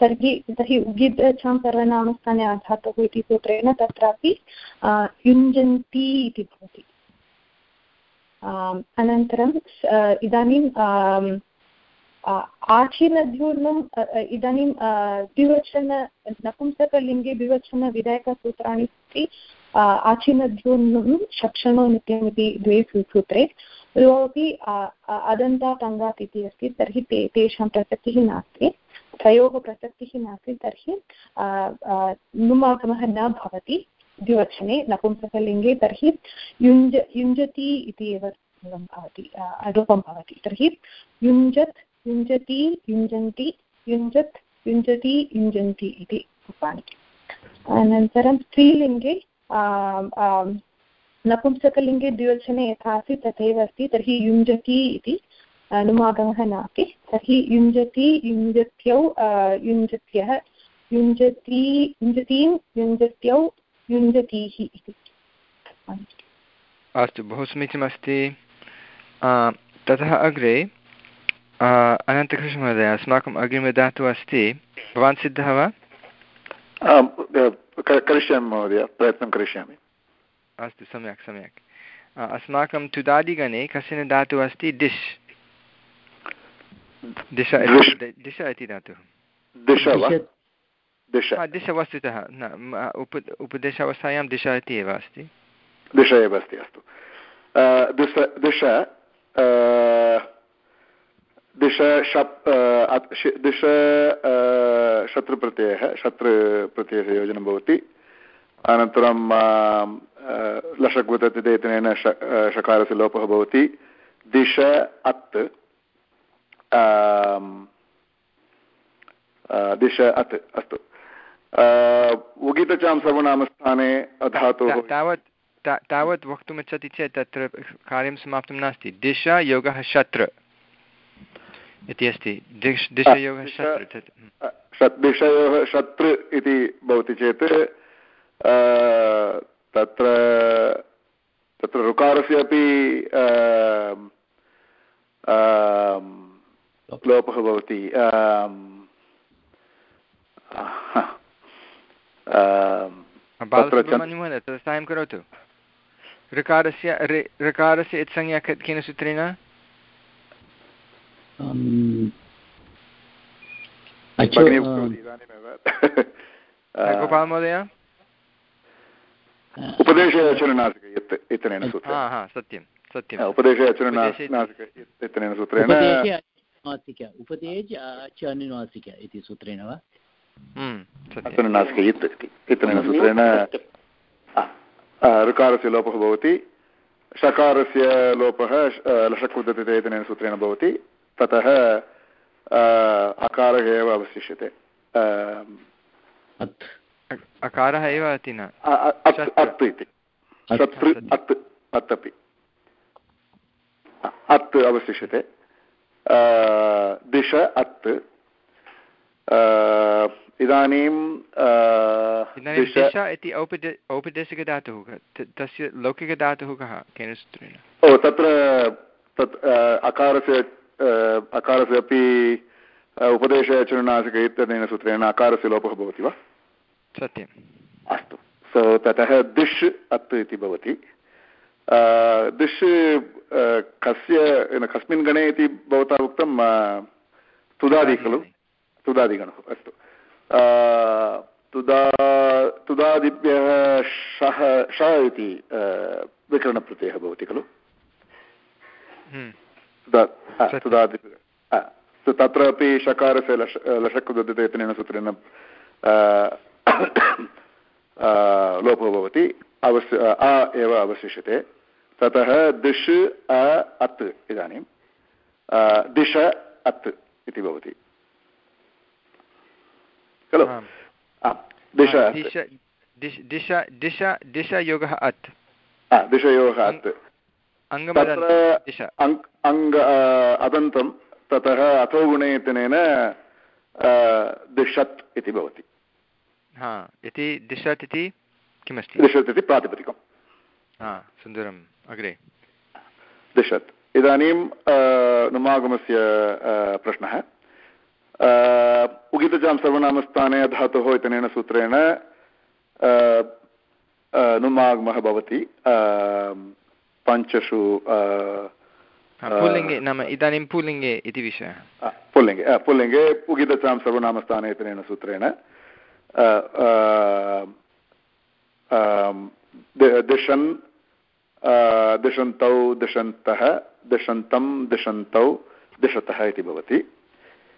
तर्हि तर्हि उगिद् छां सर्वनामस्थाने आधातुः इति सूत्रेण तत्रापि युञ्जन्ति इति भवति। अनन्तरं इदानीं आचीनद्यूर्णम् इदानीं द्विवचन, नपुंसकलिङ्गे द्विवचनविधायकसूत्राणि सन्ति आचिनद्योन्नं शक्षणो नित्यम् इति द्वे सूत्रे द्वयोपि अदन्तात् अङ्गात् इति अस्ति, तर्हि ते, तेषां प्रसक्तिः नास्ति, त्रयोः प्रसक्तिः नास्ति, तर्हि नुमागमः न भवति। द्विवचने नपुंसकलिङ्गे तर्हि युञ्ज, युञ्जति इति एव भवति रूपं भवति तर्हि युञ्जत्, युञ्जति, युञ्जन्ति, युञ्जत्, युञ्जति, युञ्जन्ति इति रूपाणि। अनन्तरं स्त्रीलिङ्गे नपुंसकलिङ्गे द्विवचने यथा अस्ति तथैव अस्ति। तर्हि युञ्जति इति अनुमागमः नास्ति। तर्हि युञ्जति, युञ्जत्यौ युञ्जत्यः, युञ्जति, युञ्जतीं, युञ्जत्यौ युञ्जतीः इति। अस्तु बहु समीचीनमस्ति ततः अग्रे अनन्तकृष्णमहोदय अस्माकम् अग्रिमदातुः अस्ति। भवान् सिद्धः वा? करिष्यामि महोदय प्रयत्नं करिष्यामि। अस्तु सम्यक् सम्यक्। अस्माकं तुदादिगणे कश्चन धातुः अस्ति? डिश् दिश दिश। इति धातुः। दिश। वस्तुतः न उप उपदेशावस्थायां दिश इति एव अस्ति। दिश एव अस्ति अस्तु। दिश दिश दिश शप् दिश शत्रुप्रत्ययः शत्रुप्रत्ययस्य योजनं भवति। अनन्तरं लषग्वततिदेतनेन षकारस्य लोपः भवति। दिश अत् दिश अत् अस्तु। उगितचां सर्वनामस्थाने धातुः तावत् तावत् वक्तुमिच्छति चेत् तत्र कार्यं समाप्तं नास्ति। दिश योगः शत्र इति अस्ति। दिश् दिशयोः शत्रु दिशयोः शत्रु इति भवति चेत् तत्र तत्र ऋकारस्य अपि लोपः भवति। बालसुब्रह्मण्यमहोदय साहाय्यं करोतु ऋकारस्य ऋकारस्य इत्संज्ञा केन सूत्रेण गोपाल महोदय उपदेशे अचरनासिक इत्यनेन सूत्रेण सत्यं सत्यम् उपदेशे अचरनासिक इत्यनेन सूत्रेण उपदेश अनुनासिक इति सूत्रेण वा अचरनासिक इत् इत्यनेन सूत्रेण ऋकारस्य लोपः भवति षकारस्य लोपः लषकुदते इत्यनेन सूत्रेण भवति ततः अकारः एव अवशिष्यते अकारः एव अस्ति न अत् इति शत्रु अत् अत् अपि अत् अवशिष्यते दिश अत् इदानीं इति औपदेशिकधातुः तस्य लौकिकधातुः कः केन सूत्रेण? ओ तत्र तत् अकारस्य अकारस्य अपि उपदेशचरणासिक इत्यनेन सूत्रेण अकारस्य लोपः भवति वा? सत्यम्। अस्तु। सो ततः दिश् अत् इति भवति। दिश् कस्य कस्मिन् गणे इति भवता उक्तं तुदादि खलु। तुदादिगणः अस्तु। तुदा तुदादिभ्यः शः श इति विकरणप्रत्ययः भवति खलु? हम्म। सुदादि तत्र अपि षकारस्य लश लषक् दद्यते इत्यनेन सूत्रेण लोपो भवति। अवश्य अ एव अवशिष्यते। ततः दिश् अ अत् इदानीं। दिश अत् इति भवति। खलु। दिश दिश दिशयोगः अत् दिशयोः अत् तत्र अङ्ग अदन्तं ततः अथो गुणे इत्यनेन दिशत् इति भवति। इति दिशत् इति किमस्ति? दिशत् इति प्रातिपदिकं सुन्दरम् अग्रे। दिशत्। इदानीं नुमागमस्य प्रश्नः। उगितजां सर्वनामस्थाने धातोः इत्यनेन सूत्रेण नुमागमः भवति पञ्चसु पुल्लिङ्गे नाम इदानीं पुल्लिङ्गे इति विषयः पुल्लिङ्गे पुल्लिङ्गे उगितचां सर्वनामस्थाने इत्यनेन सूत्रेण दिशन् दिशन्तौ दिशन्तः दिशन्तं दिशन्तौ दिशतः इति भवति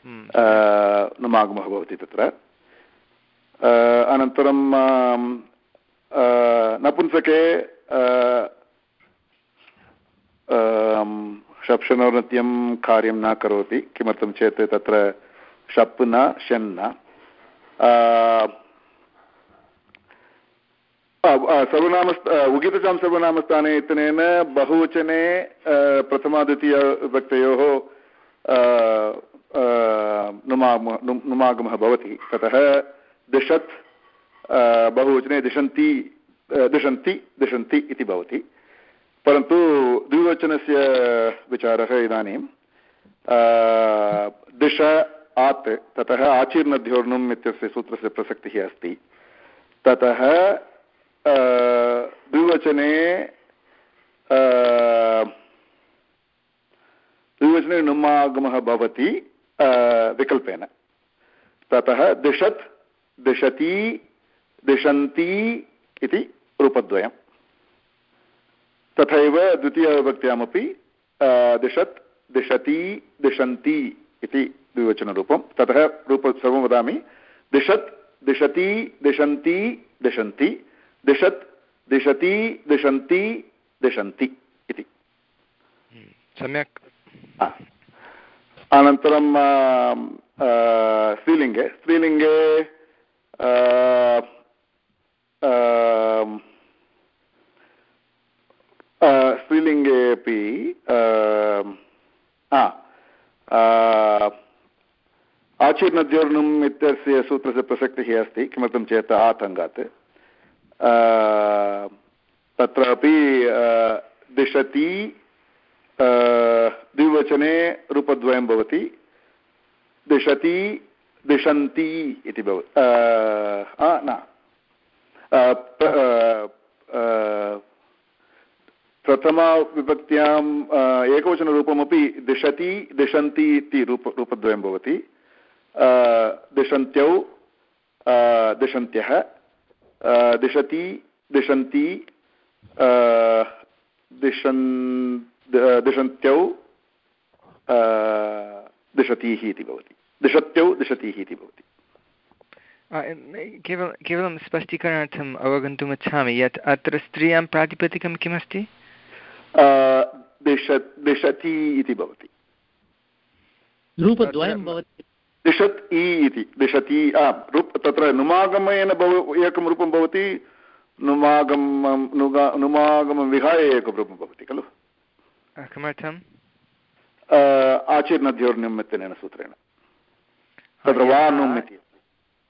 नुमागमः भवति तत्र. अनन्तरं नपुंसके शप्शनौनत्यं कार्यं न करोति. किमर्थं चेत् तत्र शप् न, शन् न. सर्वनाम उगितचां सर्वनामस्थाने इत्यनेन बहुवचने प्रथमाद्वितीयव्यक्तयोः नुमागमः भवति। ततः दिशत् बहुवचने दिशन्ति दिशन्ति दिशन्ति इति भवति। परन्तु द्विवचनस्य विचारः इदानीं दिश, आत्, ततः आचीर्णध्योर्णुम् इत्यस्य सूत्रस्य प्रसक्तिः अस्ति। ततः द्विवचने द्विवचने नुमागमः भवति। विकल्पेन। ततः दिशत् दिशति दिशन्ति इति रूपद्वयं तथैव द्वितीयविभक्त्यामपि दिशत् दिशति दिशन्ति इति द्विवचनरूपं ततः रूप सर्वं वदामि। दिशत् दिशति दिशन्ति दिशन्ति। दिशत् दिशति दिशन्ति दिशन्ति इति। सम्यक्। अनन्तरं स्त्रीलिङ्गे स्त्रीलिङ्गे स्त्रीलिङ्गे अपि आचीर्णद्योर्णुम् इत्यस्य सूत्रस्य प्रसक्तिः अस्ति, किमर्थं चेत् आतङ्गात् तत्रापि दिशति द्विवचने रूपद्वयं भवति। दिशति, दिशन्ति इति भवति न। प्रथमाविभक्त्याम् एकवचनरूपमपि दिशति, दिशन्ति इति रूप, रूपद्वयं भवति। दिशन्त्यौ दिशन्त्यः। दिशति, दिशन्ति दिशन् दिशन्त्यौ दिशतीः इति भवति। दिशत्यौ दिशतीः इति भवति। केवलं केवलं स्पष्टीकरणार्थम् अवगन्तुम् इच्छामि। यत् अत्र स्त्रियाँ प्रातिपदिकं किमस्ति? दिश दिशति इति भवति। रूपद्वयं भवति। दिशत् इ इति दिशति रूप तत्र नुमागमेन भव एकं रूपं भवति नुमागमं नुमागमं विहाय एकं रूपं भवति खलु? किमर्थम्? आचीर्णध्योर्ण्यम् इत्यनेन सूत्रेण तत्र वा इति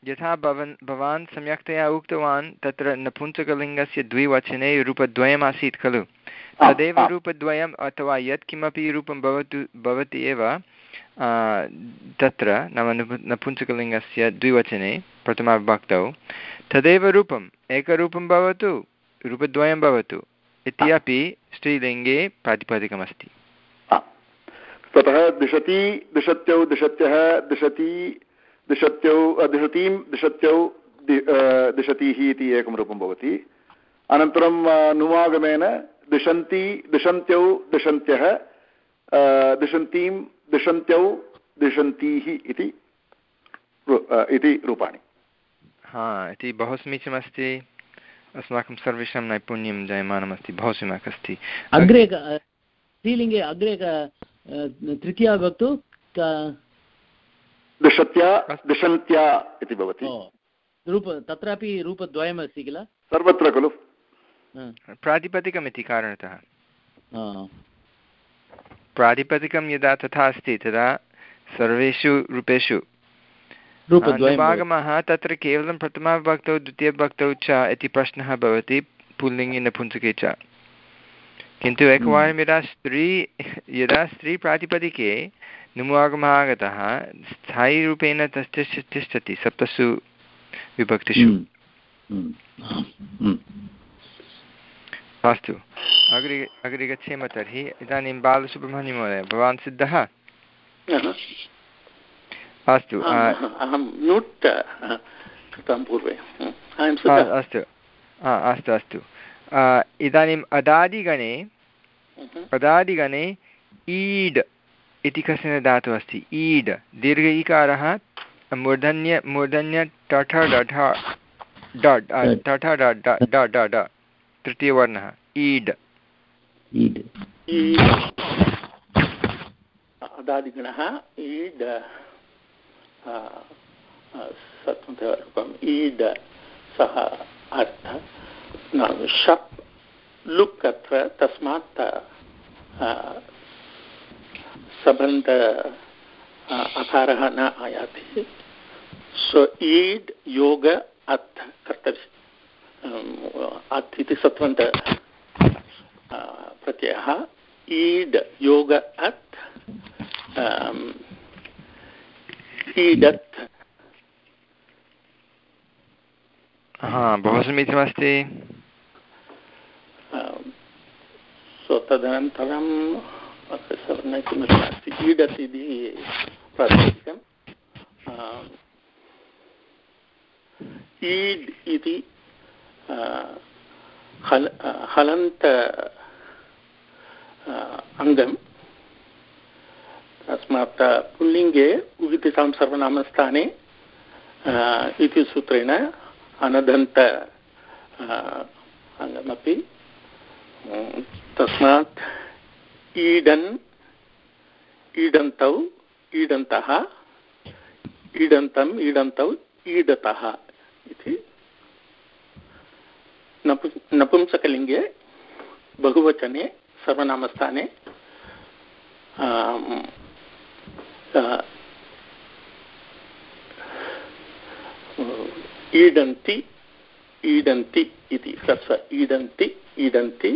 यथा भवन् भवान् सम्यक्तया उक्तवान् तत्र नपुंसकलिङ्गस्य द्विवचने रूपद्वयमासीत् खलु तदेव रूपद्वयम् अथवा यत्किमपि रूपं भवतु भवति एव तत्र नाम नपुंसकलिङ्गस्य द्विवचने प्रथमाविभक्तौ तदेव रूपम् एकरूपं भवतु रूपद्वयं भवतु इति अपि स्त्रीलिङ्गे प्रातिपदिकमस्ति ततः दिशति दिशत्यौ दिशत्यः दिशति दिशत्यौ दिशतीं दिशत्यौ दिशतीः इति एकं रूपं भवति। अनन्तरं नुमागमेन दिशन्ति दिशन्त्यौ दिशन्त्यः दिशन्तीं दिशन्त्यौ दिशन्तीः इति इति रूपाणि। हा इति बहु समीचीनमस्ति अस्माकं सर्वेषां नैपुण्यं जायमानमस्ति बहु सम्यक् अस्ति अग्रे स्त्रीलिङ्गे अग्रे तृतीया भक्तु दिशत्या दिशन्त्या इति भवति। रूप तत्रापि रूपद्वयमस्ति किल? सर्वत्र खलु। प्रातिपदिकमिति कारणतः। प्रातिपदिकं यदा तथा अस्ति तदा सर्वेषु रूपेषु। अनुवागमः तत्र केवलं प्रथमाविभक्तौ द्वितीयविभक्तौ च इति प्रश्नः भवति पुल्लिङ्गे नपुंसके च। किन्तु एकवारं यदा स्त्री यदा स्त्रीप्रातिपदिके नुमुवागमः आगतः स्थायीरूपेण तस्य तिष्ठति सप्तसु विभक्तिषु। अस्तु। अग्रे अग्रे गच्छेम तर्हि। इदानीं बालसुब्रह्मण्यमहोदय भवान् सिद्धः? अस्तु अस्तु। अस्तु अस्तु। इदानीम् अदादिगणे अदादिगणे ईड् इति कश्चन धातुः अस्ति ईड् दीर्घ इकारः मूर्धन्य मूर्धन्य टठ डठ डट् टठ ड ड ड तृतीयवर्णः। ईड्। ईड्। अदादिगणः ईड् ईड् सः अर्थः। शप्, लुक् अत्र तस्मात् सबन्ध अकारः न आयाति। सो ईड् योग, अत् कर्तव्य। अत् इति सत्वन्त प्रत्ययः। ईड् योग, अत् ईडत् हा बहु समीचीनमस्ति सो तदनन्तरं किमपि नास्ति ईडत् इति प्रातिपदिकम् ईड् इति हल हलन्त अङ्गं तस्मात् पुल्लिङ्गे उगितितां सर्वनामस्थाने इति सूत्रेण अनदन्त अङ्गमपि तस्मात् ईडन् ईडन्तौ ईडन्तः ईडन्तम् ईडन्तौ ईडतः इति नपु नपुंसकलिङ्गे बहुवचने सर्वनामस्थाने ईडन्ति ईडन्ति इति ह्रस्व ईडन्ति ईडन्ति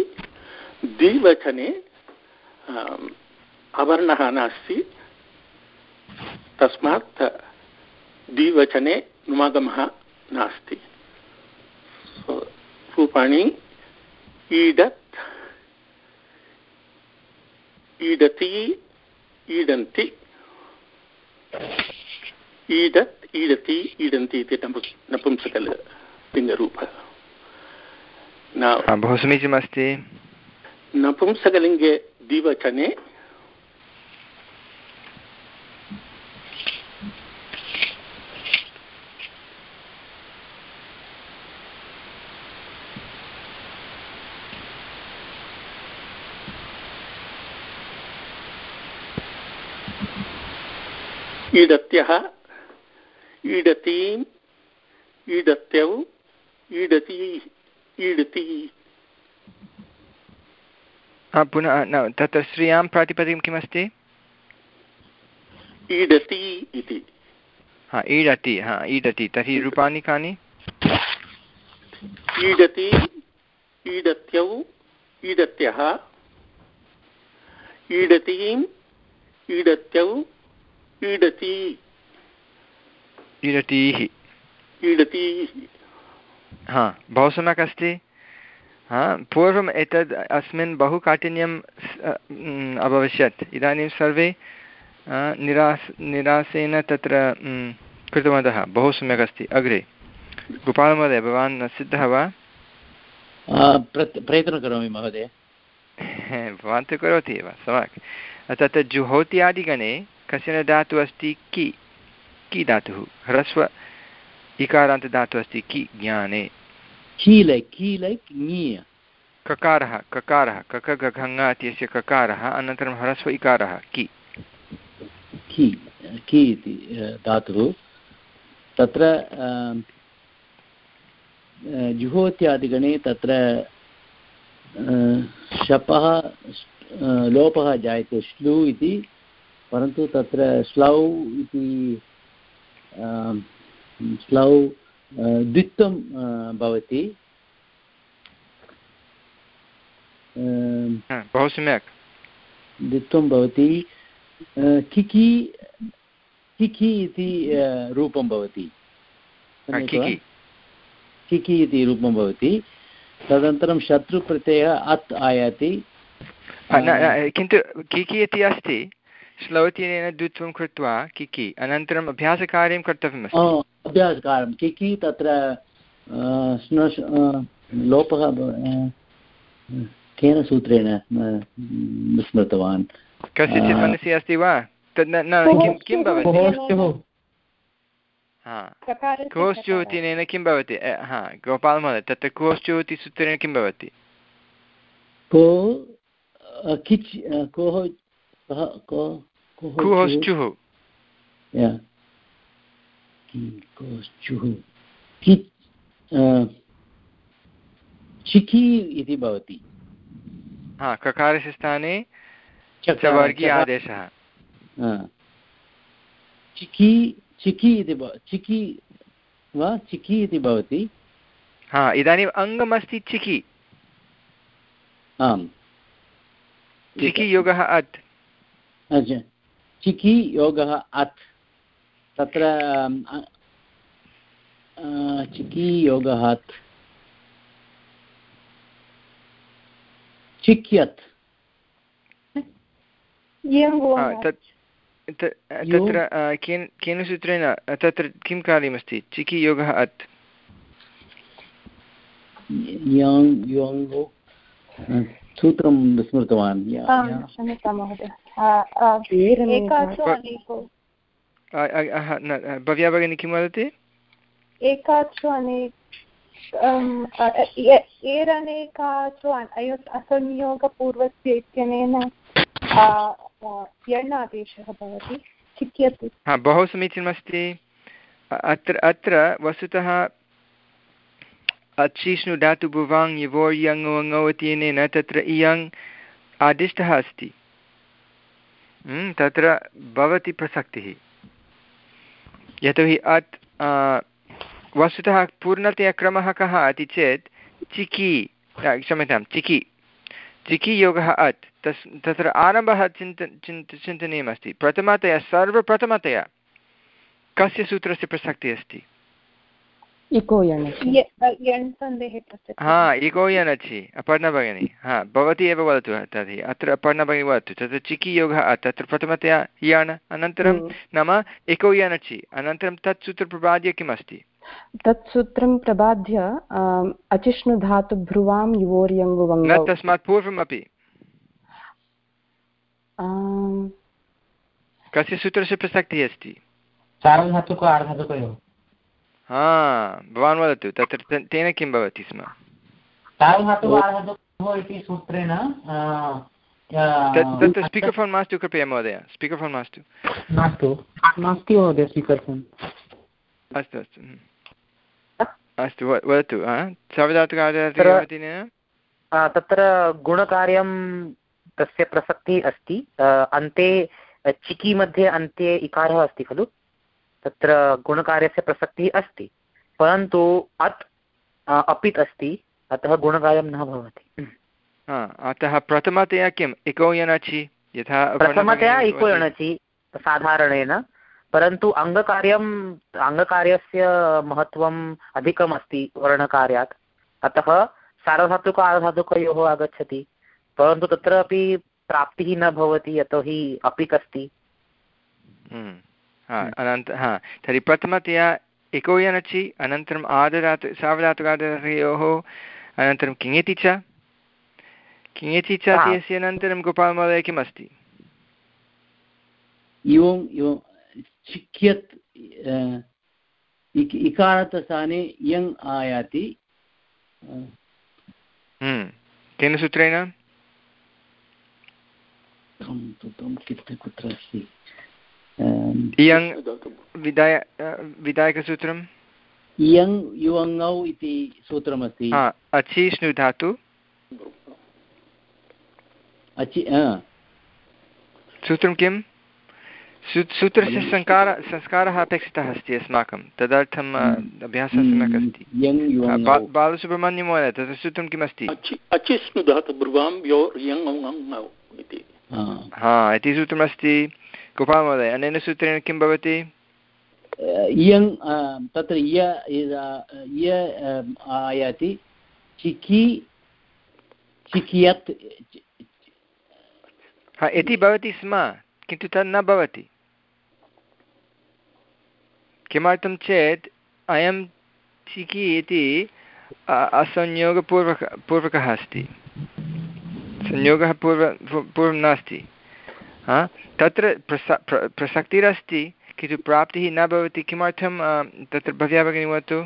द्विवचने अवर्णः नास्ति, तस्मात् द्विवचने नुमागमः नास्ति। रूपाणि ईडत् ईडति ईडन्ति ईडत् ईडति ईडन्ति इति नपुंसकल लिङ्गरूपः बहु समीचीनमस्ति नपुंसकलिङ्गे द्विवचने ईडत्यः ईडतीम् ईडत्यौ ईडती ईडति। पुनः न तत्र श्रियाँ प्रातिपदिकं किमस्ति? ईडति इति। हा ईडति हा ईडति। तर्हि रूपाणि कानि? ईडति ईडत्यौ ईडत्यः। ईडतीम् ईडत्यौ ईडति। ईडतीः हा बहु सम्यक् अस्ति हा पूर्वम् एतद् अस्मिन् बहु काठिन्यम् अभविष्यत्। इदानीं सर्वे निरास निरासेन तत्र कृतवन्तः। बहु सम्यक् अस्ति। अग्रे गोपालमहोदय भवान् सिद्धः वा? प्रयत्नं करोमि महोदय। भवान् तु करोति एव सम्यक् तत्र जुहोत्यादिगणे कश्चन धातुः अस्ति कि? कि धातुः? ह्रस्व इकारान्तदातुः अस्ति कि ज्ञाने? ककारः ककारः ककगघङ इत्यस्य ककारः अनन्तरं ह्रस्व इकारः कि? कि कि इति धातुः। तत्र जुहोत्यादिगणे तत्र शपः लोपः जायते श्लू इति परन्तु तत्र श्लौ इति स्लौ द्वित्वं भवति। बहु सम्यक्। द्वित्वं भवति। किकि किकि इति रूपं भवति। किकि। इति रूपं भवति। तदनन्तरं शत्रुप्रत्ययः अत् आयाति। किन्तु किकि इति अस्ति? श्लौत्यनेन द्वित्वं कृत्वा किकि अनन्तरम् अभ्यासकार्यं कर्तव्यमस्ति। अभ्यासकारं किकि तत्र लोपः केन सूत्रेण विस्मृतवान्? कस्यचित् मनसि अस्ति वा? तद् न किं किं भवति? कोश्चु किं भवति? हा गोपालमहोदय तत्र कोश्चु सूत्रेण किं भवति? को किच् कोः कुहोश्चुः। चिकि इति भवति। हा ककारस्य स्थाने चवर्गीय आदेशः। चिकि चिकि इति चिकि वा चिकि इति भवति। हा इदानीम् अङ्गमस्ति चिकि आम्। चिकि योगः अत्। चिकि योगः अत् तत्र चिकी योगः चिक्यत् तत्र केन केन सूत्रेण तत्र किं कार्यमस्ति? चिकि योगः अत् सूत्रं स्मृतवान् भव्या भगिनी किं वदति? एकाचु अनेक एरनेकाचु असंयोगपूर्वस्य इत्यनेन यण्णादेशः भवति चिक्यते हा बहु समीचीनमस्ति। अत्र अत्र वस्तुतः अचिष्णु धातु भुवाङ् यवोर् यङ् वङौ इत्यनेन तत्र इयङ् आदिष्टः अस्ति। तत्र भवति प्रसक्तिः। यतोहि अत् वस्तुतः पूर्णतया क्रमः कः इति चेत्, चिकि क्षम्यतां, चिकि। चिकि योगः अत्, तस्, तत्र आरम्भः चिन्त चिन्त, चिन्तनीयमस्ति। प्रथमतया, सर्वप्रथमतया, कस्य सूत्रस्य प्रसक्तिः अस्ति? हा इको यनचि अपर्णभगिनी हा भवती एव वदतु तर्हि अत्र अपर्णभगिनी वदतु तत्र चिकि योगः तत्र प्रथमतया यान अनन्तरं नाम इको यनचि अनन्तरं तत् सूत्रप्रपाद्य किमस्ति तत् सूत्रं प्रबाध्य अचिष्णुधातु भ्रुवां युवोर्यङ्गुवङ्ग तस्मात् पूर्वमपि कस्य सूत्रस्य प्रसक्तिः अस्ति सार्वधातुको आर्धातुकयोः हा भवान् वदतु तत्र तेन किं भवति स्म? इति तत्र स्पीकर् फोन् मास्तु कृपया महोदय स्पीकर् फोन् मास्तु। मास्तु नास्ति महोदय स्पीकर् फोन् अस्तु अस्तु हम्म। अस्तु वदतु तत्र गुणकार्यं तस्य प्रसक्तिः अस्ति। अन्ते चिकी मध्ये अन्ते इकारः अस्ति खलु? तत्र गुणकार्यस्य प्रसक्तिः अस्ति परन्तु अत् अपित् अस्ति अतः गुणकार्यं न भवति। अतः प्रथमतया किम्? इको यणचि? यथा प्रथमतया इको यणचि साधारणेन परन्तु अङ्गकार्यम् अङ्गकार्यस्य महत्त्वम् अधिकम् अस्ति वर्णकार्यात्। अतः सार्वधातुक आर्धातुकयोः आगच्छति परन्तु तत्र अपि प्राप्तिः न भवति यतोहि अपित् अस्ति। हम्म। अनन्त हा। तर्हि प्रथमतया इको यनचि अनन्तरम् आददातु सावधातुकादयोः अनन्तरं किङेति च। किङेति च इत्यस्य अनन्तरं गोपालमहोदय किमस्ति? चिक्यत् इकारतस्थाने यङ् आयाति। हम्म, केन सूत्रेण? कुत्र अस्ति? इयङ् विधाय विधायकसूत्रम् इयङ् युवङौ इति सूत्रमस्ति अचिष्णु धातु अचि सूत्रं किं सूत्रस्य संकार संस्कारः अपेक्षितः अस्ति अस्माकं तदर्थम् अभ्यासः सम्यक् अस्ति बालसुब्रह्मण्यं महोदय तत्र सूत्रं किमस्ति हा. इति सूत्रमस्ति गोपालमहोदय अनेन सूत्रेण किं भवति? इयङ् तत्र य य आयाति। चिकि चिकियत् हा इति भवति स्म किन्तु तत् न भवति। किमर्थं चेत् अयं चिकि इति असंयोगपूर्वक पूर्वकः अस्ति। संयोगः पूर्व पूर्वं नास्ति। तत्र प्रस प्रसक्तिरस्ति किन्तु प्राप्तिः न भवति किमर्थं तत्र भव्या भगिनी वदतु?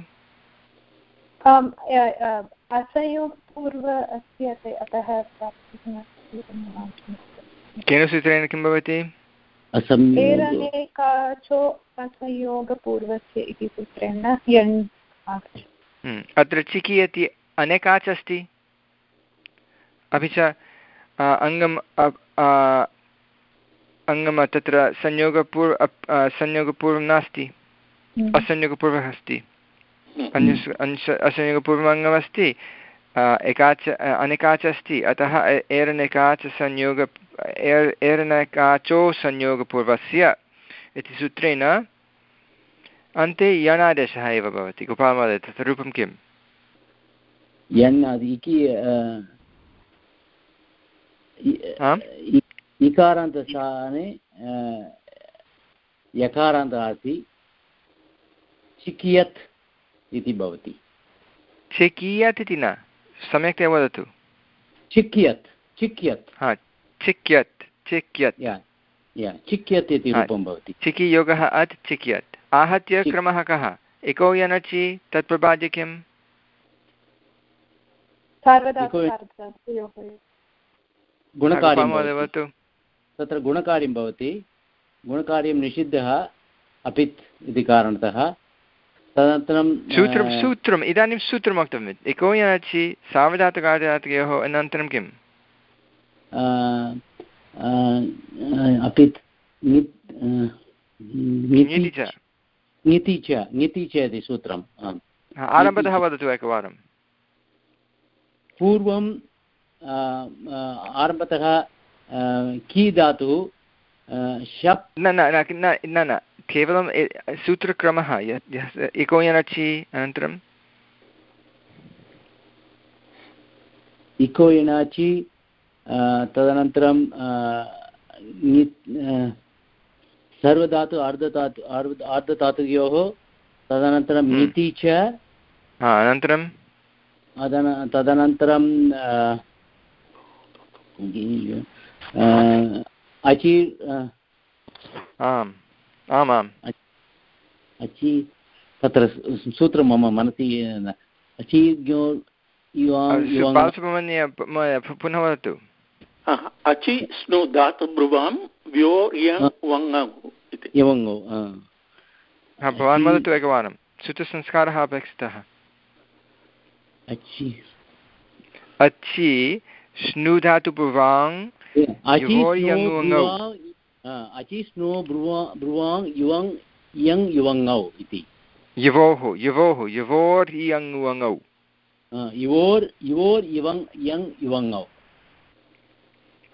केन सूत्रेण किं भवति? हम्म, अत्र चिकि इति अनेकाच् अस्ति अपि च अङ्गम् अङ्गम तत्र संयोगपूर्व संयोगपूर्वं नास्ति हम्म। असंयोगपूर्वः अस्ति हम्म। अन्य असंयोगपूर्वम् अङ्गमस्ति एकाच अनेकाच अस्ति अतः एरनेकाच संयोग एर् एरनेकाचो संयोगपूर्वस्य इति सूत्रेण अन्ते यणादेशः एव भवति गोपालमहोदय तत्र रूपं किम्? इकारान्तस्थाने यकारान्त अस्ति चिकियत् इति भवति। चिकियत् इति न सम्यक्तया वदतु। चिक्यत् चिक्यत् हा चिक्यत् चिक्यत् चिक्यत् इति रूपं भवति। चिकि योगः अत् चिक्यत् आहत्य क्रमः कः? एको यनचि तत्प्रभाद्य किम्? इको- गुणकार्यं भवति। तत्र गुणकार्यं भवति। गुणकार्यं निषिद्धः अपित् इति कारणतः। तदनन्तरं सूत्रं सूत्रम् इदानीं सूत्रं वक्तव्यम्। एको सावधातुकार्यातयोः अनन्तरं किम्? अपित् ङिति च। ङिति च इति सूत्रम् आरम्भतः वदतु एकवारं पूर्वं आरम्भतः की धातुः शप् न न न न न न केवलं सूत्रक्रमः यः- एको इको इणाचि तदनन्तरं सर्वधातु अर्धधातु अर्धधातुयोः तदनन्तरं हम्म। च अनन्तरं तदनन्तरं अ, अ, अचि अ, आम् आमाम् अचि तत्र सूत्रं मम मनसि न अचि ज्ञो युवाङ् युवाङ् बालसुब्रह्मण्य प- महोदय, पु- पुनः वदतु अचि स्नु धातु ब्रुवां व्यो युवङ्गौ। हा भवान् वदतु एकवारं सूत्रसंस्कारः अपेक्षितः अचि अच्छि स्नु धातु पूर्वाङ् अचि स्नो ब्रुवाङ् अचि स्नो ब्रुवाङ् युवङ् यङ् युवङौ इति युवोः युवोः युवोर् इयङ् आ, युवोर् युवोर् युवङ् यङ् युवङौ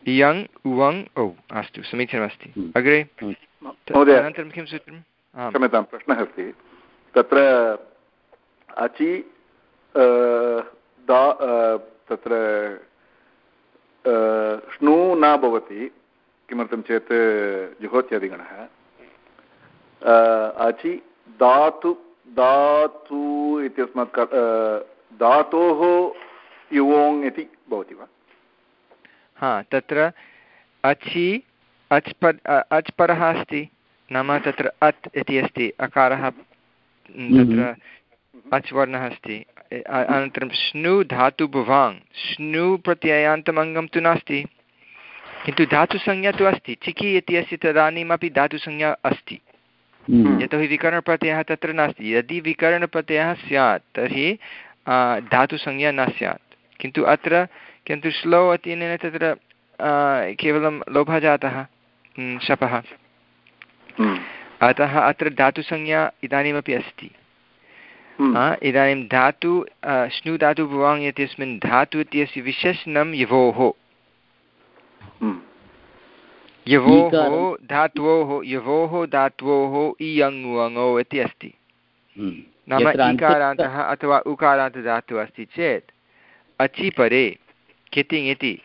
इयङ् उवङ् औ अस्तु समीचीनमस्ति। अग्रे। महोदय। अनन्तरं किं सूत्रम् आम् क्षम्यतां प्रश्नः अस्ति तत्र अचि दा तत्र श्नु न भवति किमर्थं चेत् जुहोत्यादिगणः। अचि धातु धातु इत्यस्मात् धातोः युवोङ् इति भवति वा? हा तत्र अचि अच् पद् अच् परः अस्ति नाम तत्र अत् इति अस्ति अकारः तत्र अच् वर्णः अस्ति। अनन्तरं श्नु धातु भुवाङ्। श्नु प्रत्ययान्तम् अङ्गं तु नास्ति। किन्तु धातुसंज्ञा तु अस्ति। चिकि इति अस्ति तदानीमपि धातुसंज्ञा अस्ति। हम्म। यतोहि विकरणप्रत्ययः तत्र नास्ति। यदि विकरणप्रत्ययः स्यात् तर्हि धातुसंज्ञा न स्यात्। किन्तु अत्र किन्तु श्लो इत्यनेन तत्र केवलं लोभः जातः शपः। हम्म। अतः अत्र धातुसंज्ञा इदानीमपि अस्ति। हम्म। इदानीं धातु श्नु धातु भुवाङ् इत्यस्मिन् धातु इत्यस्य विशेषणं यवोः। यवोः धात्वोः यवोः धात्वोः इयङ् इति अस्ति। नाम इकारान्तः अथवा उकारान्तदातुः अस्ति चेत् अचि परे कितिङ् इति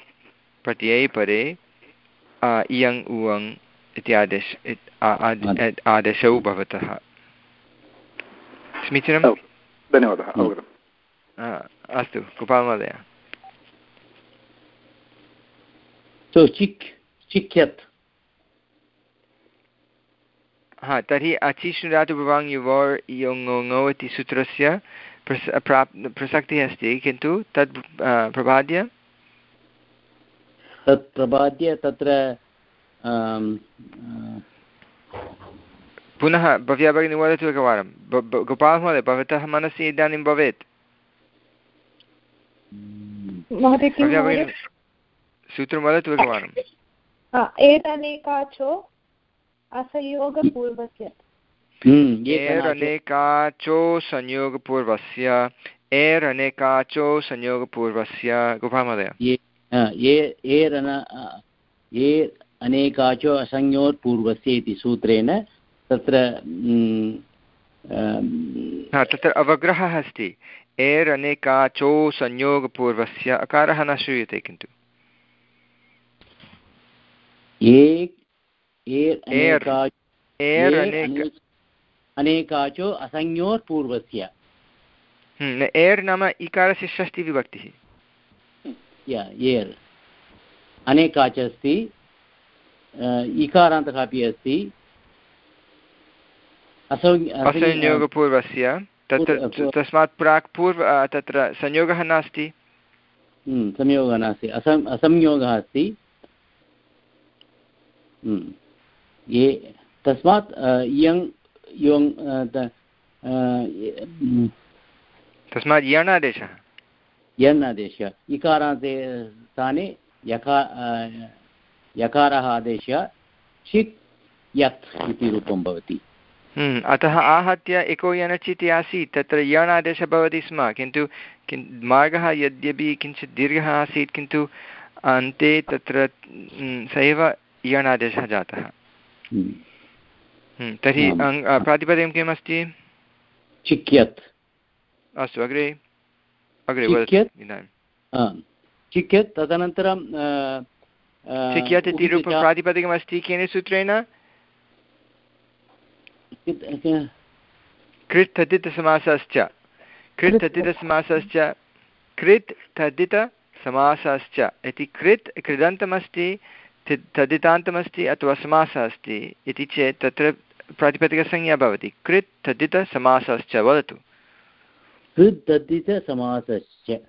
प्रत्यये परे इयङ् उवङ् इति आदेश आदेशौ भवतः समीचीनम् ओ, धन्यवादः अवगतम्। अस्तु गोपाल महोदय। सो चिक् चिक्यत् हा तर्हि अचिष्णुदातु भवाङ् युवोर् इयोङो इति सूत्रस्य प्रस प्राप् प्रसक्तिः अस्ति किन्तु तद् आ, प्रबाद्य तत् प्रबाद्य तत्र पुनः भव्या भगिनी वदतु एकवारं गोपालमहोदय भवतः मनसि इदानीं भवेत्? सूत्रं वदतु एकवारं। एतनेकाचो असयोगपूर्वस्य। हम्म, एर् अनेकाचो संयोगपूर्वस्य एर् अनेकाचो संयोगपूर्वस्य गोपालमहोदय ये आ, ये एरन ये अनेकाचो असंयोर्पूर्वस्य इति सूत्रेण तत्र म्, हा तत्र अवग्रहः अस्ति। एर् अनेकाचो संयोगपूर्वस्य अकारः न श्रूयते किन्तु। अनेकाचो असंयोर्पूर्वस्य। हम्म, एर् नाम इकारस्य षष्टिविभक्तिः एर्। अनेकाच अस्ति इकारान्तः अपि अस्ति। असंयोगपूर्वस्य तत्र तस्मात् प्राक् पूर्व तत्र संयोगः नास्ति। हम्म, संयोगः नास्ति। असं असंयोगः अस्ति। हम्म, ये तस्मात् इयङ् योङ् हम्म, तस्मात् यणादेशः। यन् आदेशः इकारान्ते स्थाने यका यकारः आदेशः षिक् यत् इति रूपं भवति। अतः आहत्य एको यणच् इति आसीत् तत्र यणादेशः भवति स्म किन्तु किन् मार्गः यद्यपि किञ्चित् दीर्घः आसीत् किन्तु अन्ते तत्र स एव यणादेशः जातः। हम्म, तर्हि प्रातिपदिकं किम् अस्ति चिक्यत्। अस्तु अग्रे। अग्रे इदानीं चिक्यत्? तदनन्तरं चिक्यत् इति रूपं प्रातिपदिकमस्ति केन सूत्रेण? कृत् तद्धितसमासश्च कृत् तद्धितसमासश्च कृत् तद्धितसमासश्च इति कृत् कृदन्तमस्ति तद्धितान्तमस्ति अथवा समासः अस्ति इति चेत् तत्र प्रातिपदिकसंज्ञा भवति। कृत् तद्धितसमासश्च वदतु कृत् तद्धितसमासश्च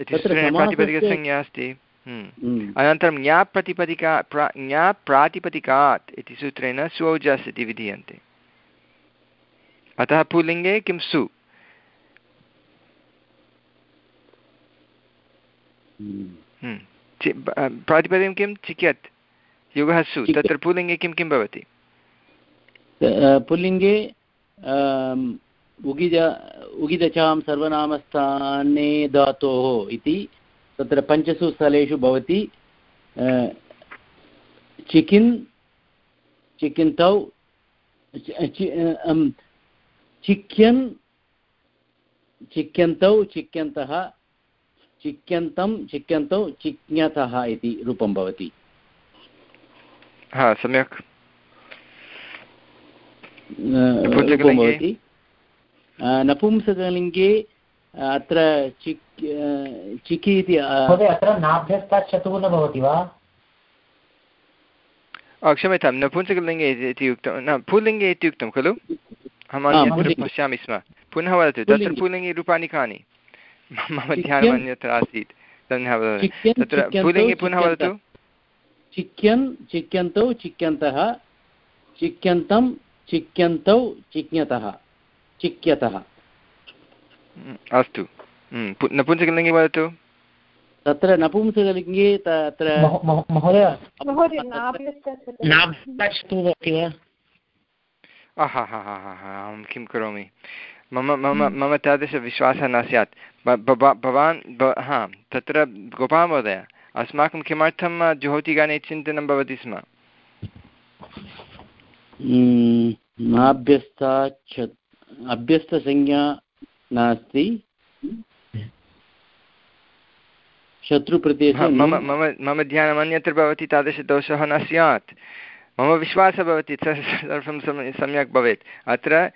प्रातिपदिकसंज्ञा अस्ति। हम्म। हम्म। अनन्तरं ज्ञा प्रतिपदिका प्रा ज्ञा प्रातिपदिकात् इति सूत्रेण स्वौजस् इति विधीयन्ते। अतः पुल्लिङ्गे किं सु हम्म। प्रातिपदिकं किं? चिक्यत्। युगः सु। तत्र पुल्लिङ्गे किं किं भवति? पुल्लिङ्गे उगिज उगिदचां सर्वनामस्थाने धातोः इति तत्र पञ्चसु स्थलेषु भवति। चिकिन् चिकिन्तौ चिक्यन् चिक्यन्तौ चिक्यन्तः चिक्यन्तं चिक्यन्तौ चिज्ञतः इति रूपं भवति। हा सम्यक्। भवति। नपुंसकलिङ्गे अत्र चिक् चिकि इति अत्र नाभ्यस्तात् चतुः न भवति वा? क्षम्यतां नपुंसकलिङ्गे इति उक्तं न पुल्लिङ्गे इति उक्तं खलु? अहम् अन्यत्र पश्यामि स्म। पुनः वदतु तत्र पुल्लिङ्गे रूपाणि कानि? मम ध्यानम् अन्यत्र आसीत्। धन्यवादः। तत्र पुल्लिङ्गे पुनः वदतु। चिक्यन् चिक्यन्तौ चिक्यन्तः चिक्यन्तं चिक्यन्तौ चिज्ञतः चिक्यतः अस्तु। नपुंसकलिङ्गे वदतु। तत्र नपुंसकलिङ्गे तत्र महोदय। हा हा हा हा अहं किं करोमि मम मम मम तादृशविश्वासः न स्यात् भवान् हा तत्र गोपालमहोदय अस्माकं किमर्थं जुहोतिगाने चिन्तनं भवति स्म नाभ्यस्ता अभ्यस्तसंज्ञा नास्ति शत्रुप्रदेशे मम मम मम ध्यानम् अन्यत्र भवति तादृशदोषः न स्यात् मम विश्वासः भवति सर्वं सम्यक् भवेत्। अत्र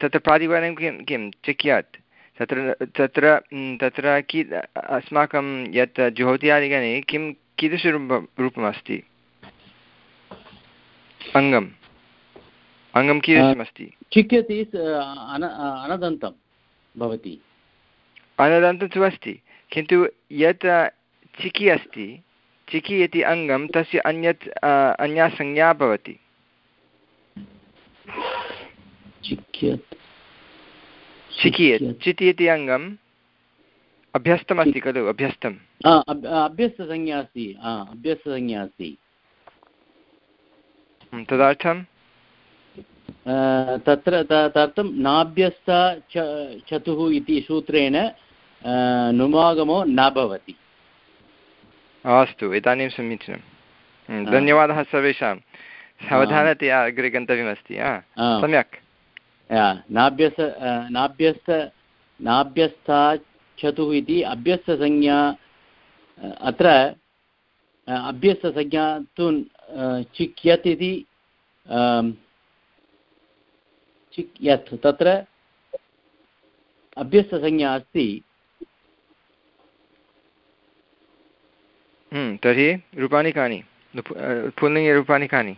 तत्र प्रातिपदिकं किं किं? चिक्यात्। तत्र तत्र तत्र की अस्माकं यत् ज्योत्यादिगणे किं कीदृशरूपं रूपमस्ति? अङ्गम्। अङ्गं कीदृशमस्ति? चिक्यति अनदन्तं भवति। अनदन्तं तु अस्ति किन्तु यत् चिकि अस्ति चिकि इति अङ्गं तस्य अन्यत् अन्या संज्ञा भवति। चिकियत्। चिति इति अङ्गम् अभ्यस्तमस्ति खलु अभ्यस्तम्। अभ्यस्तसंज्ञा अस्ति। अभ्यस्तसंज्ञा अस्ति। तदर्थं? तत्र तदर्थं नाभ्यस्त चतुः इति सूत्रेण नुमागमो न भवति। अस्तु इदानीं समीचीनं। धन्यवादः सर्वेषां। सावधानतया अग्रे गन्तव्यमस्ति सम्यक्। नाभ्यस नाभ्यस्त नाभ्यस्ताचतुः इति अभ्यस्तसंज्ञा अत्र अभ्यस्तसंज्ञा तु चिक्यत् इति चिक् यत् तत्र अभ्यस्तसंज्ञा अस्ति। तर्हि रूपाणि कानि? पुल्लिङ्गरूपाणि कानि?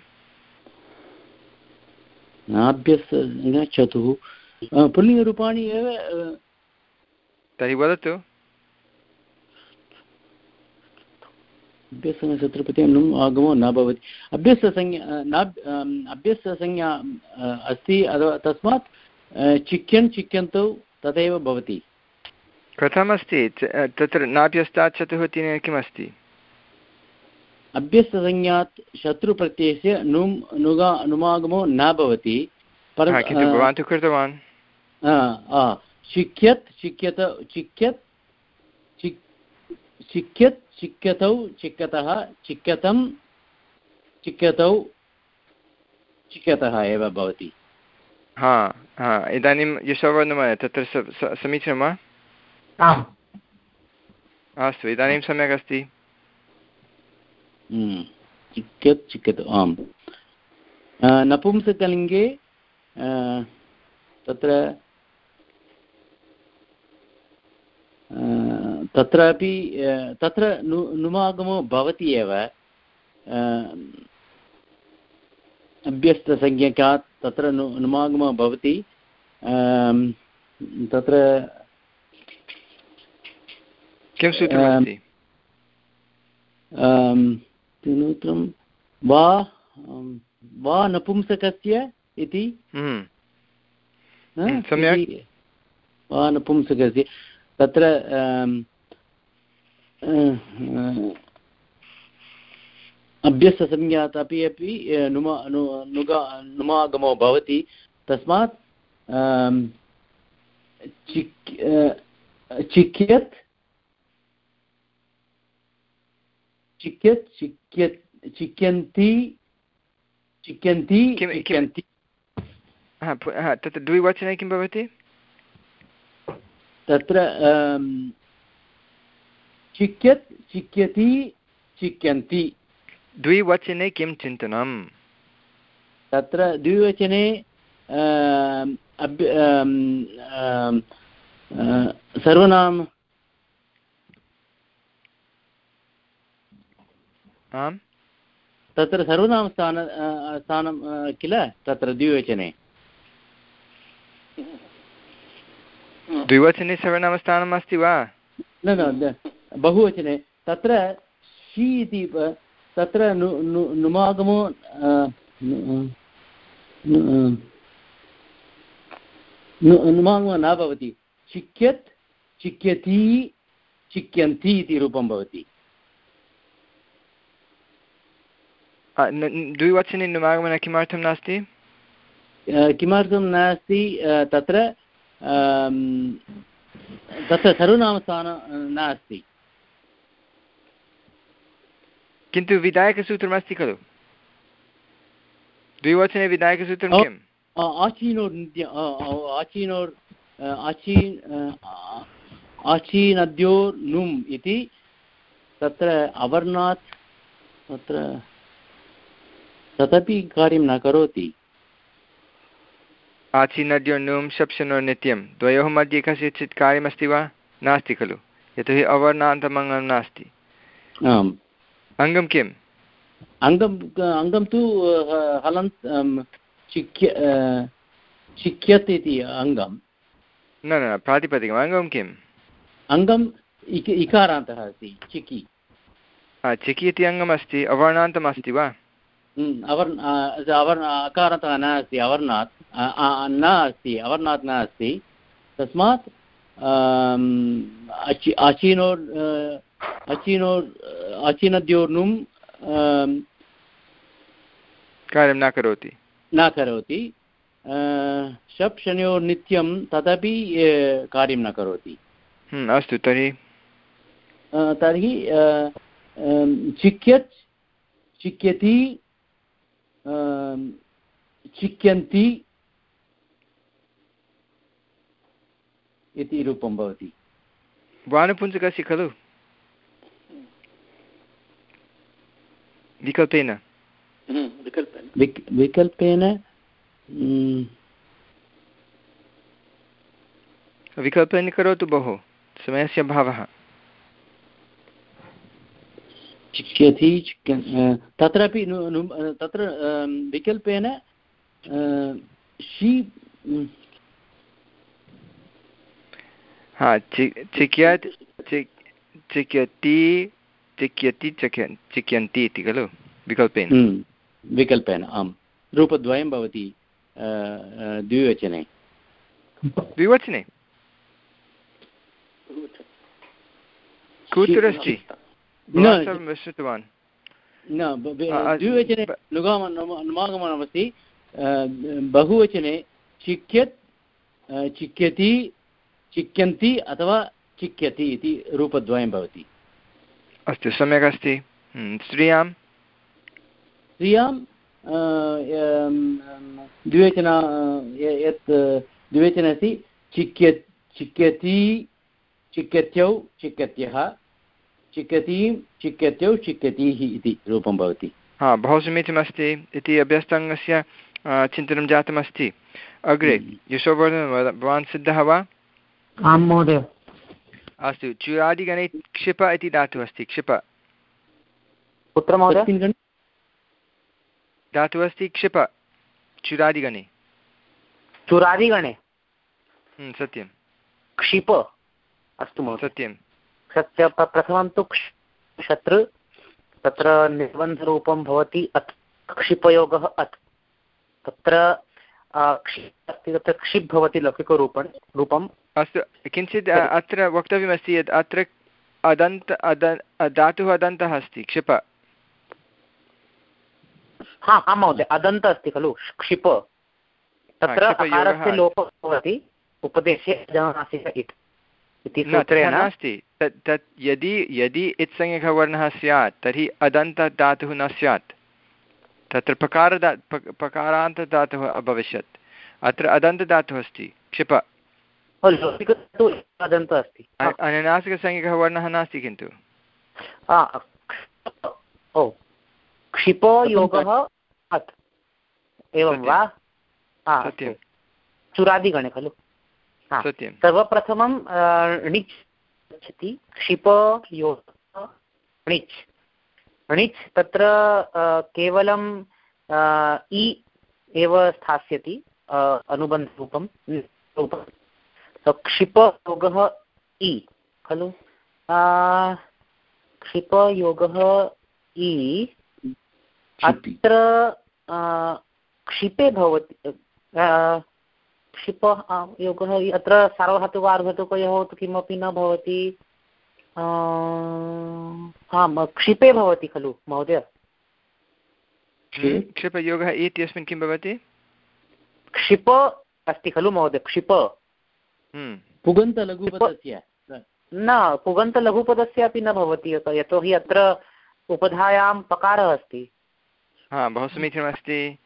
नाभ्यस्तचतुः पुल्लिङ्गरूपाणि एव तर्हि वदतु। नुम् आगमो न भवति। अभ्यस्तसंज्ञा न अभ्यस्तसंज्ञा अस्ति अथवा तस्मात् चिक्यन् चिक्यन्तौ तथैव भवति। कथमस्ति? तत्र नाभ्यस्तात् चतुः किमस्ति? अभ्यस्तसंज्ञात् शत्रुप्रत्ययस्य नुम् नुगा नुमागमो न भवति। भवान् तु कृतवान्। चिक्यत् चिक्यत चिक्यत् चिक्यत् चिक्यतौ चिक्यतः चिक्यतं चिक्यतौ चिक्यतः एव भवति। हा हा इदानीं यशोवर्णमय तत्र समीचीनं वा? आम्। अस्तु इदानीं सम्यक् अस्ति चिक्यत् चिक्यत् आम् नपुंसकलिङ्गे तत्र तत्रापि तत्र नु नुमागमो भवति एव अभ्यस्तसंज्ञकात् तत्र नु नुमागमो भवति तत्र किं सूत्रमस्ति सूत्रं वा वा नपुंसकस्य इति। हम्म। हम्म, सम्यक्। वा नपुंसकस्य। तत्र अभ्यस्तसंज्ञात् अपि अपि नुमा नुगा नुमागमो भवति। तस्मात् चिक् चिक्यत् चिक्यत् चिक्यत् चिक्यन्ति चिक्यन्ति चिक्यन्ति तत्र द्विवचने किं भवति? तत्र चिक्यत् चिक्यति चिक्यन्ति द्विवचने किं चिन्तनं तत्र द्विवचने सर्वनाम आम्? तत्र सर्वनामस्थान स्थानं किल? तत्र द्विवचने। द्विवचने सर्वनामस्थानम् अस्ति वा? न न बहुवचने। तत्र शी इति तत्र नुमागमो नुमागमो न भवति। चिक्यत् चिक्यति चिक्यन्ति इति रूपं भवति। द्विवचने नुमागमन किमर्थं नास्ति किमर्थं नास्ति तत्र तत्र सर्वनामस्थान नास्ति किन्तु विधायकसूत्रमस्ति खलु द्विवचने विधायकसूत्रं किम् आचीनोर् आचीनोर् आची आचीनद्योर् नुम् इति तत्र अवर्णात् तत्र तदपि कार्यं न करोति। आचिनद्योनुं शप्शनोर्नित्यं द्वयोः मध्ये कस्यचित् कार्यमस्ति वा? नास्ति खलु। यतोहि अवर्णान्तमङ्गं नास्ति। आम्। अङ्गं किम्? अङ्गम् अङ्गं तु हलन्त् चिक्य चिक्यत् इति अङ्गं न न प्रातिपदिकम्। अङ्गं किम्? अङ्गम् इक इकारान्तः अस्ति चिकि चिकि इति अङ्गमस्ति अवर्णान्तमस्ति वा? अवर् अवर् अकारतः न अस्ति अवर्णात् न अस्ति अवर्णात् न अस्ति तस्मात् अचीनोर् अचीनोर् अचीनद्योर्नुं कार्यं न करोति न करोति शप् शनयोर्नित्यं तदपि कार्यं न करोति अस्तु तर्हि तर्हि चिक्यत् चिक्यति चिक्यन्ति इति रूपं भवति। वानुपुञ्जकस्य खलु विकल्पेन? हम्म, विकल्पेन। विकल्पेन विकल्पेन करोतु बहु समयस्य अभावः। चिक्यति तत्रापि तत्र विकल्पेन शी हा चिक्यत् चिक्यति चिक्यति चिक्यन् चिक्यन्ति इति खलु विकल्पेन। विकल्पेन आम्। रूपद्वयं भवति द्विवचने। द्विवचने? कुत्रस्ति? श्रुतवान् न द्विवचने नुगाम नुमागमनमस्ति बहुवचने चिक्यत् चिक्यति चिक्यन्ति अथवा चिक्यति इति रूपद्वयं भवति अस्तु सम्यक् अस्ति स्त्रियाँ स्त्रियाँ द्विवचन यत् द्विवचने अस्ति चिक्य चिक्यति चिक्यत्यौ चिक्यत्यः चिक्यतीं चिक्यत्यौ चिक्यतीः इति रूपं भवति। हा बहु समीचीनमस्ति इति अभ्यस्तङ्गस्य चिन्तनं जातमस्ति। अग्रे हम्म। यशोवर्धन भवान् सिद्धः वा? आं महोदय। अस्तु चुरादिगणे क्षिप इति धातुः अस्ति क्षिप। कुत्र महोदय? धातुः अस्ति क्षिप चुरादिगणे। चुरादिगणे? हम्म, सत्यं क्षिप। अस्तु महोदय। सत्यं सत्य प्रथमं तु शत्रु तत्र निबन्धरूपं भवति अत् क्षिपयोगः अत्। तत्र क्षिप् अस्ति तत्र क्षिप् भवति लौकिकरूपं रूपम् अस्तु किञ्चित् अत्र वक्तव्यमस्ति यत् अत्र अदन्त अद धातुः अदन्तः अस्ति क्षिप। हा आं महोदय अदन्त अस्ति खलु क्षिप। तत्र लोपः भवति उपदेशे इत्। इति सूत्रेण। नास्ति। तत् तत् यदि यदि इत्संज्ञकवर्णः स्यात् तर्हि अदन्तधातुः न स्यात्। तत्र पकारदा पकारान्तधातुः अभविष्यत्। अत्र अदन्तधातुः अस्ति। क्षिप। अनुनासिकसंज्ञकः वर्णः नास्ति किन्तु? ओ क्षिपो योगः एवं वा? सत्यं। चुरादिगणे खलु। सत्यं। सर्वप्रथमं णिच् गच्छति क्षिप योग णिच्। णिच् तत्र केवलं इ एव स्थास्यति अनुबन्धरूपं रूपं। क्षिपयोगः इ खलु? क्षिपयोगः इ अत्र क्षिपे भवति क्षिप योगः अत्र सार्वधातुकार्धतुकयोः तु किमपि न भवति। आम् क्षिपे भवति खलु महोदय। क्षिपयोगः इत्यस्मिन् किं भवति? क्षिप अस्ति खलु महोदय क्षिप। हम्म। पुगन्तलघुपदस्य। न पुगन्तलघुपदस्य अपि न भवति यतोहि अत्र उपधायां पकारः अस्ति। हा बहु समीचीनमस्ति।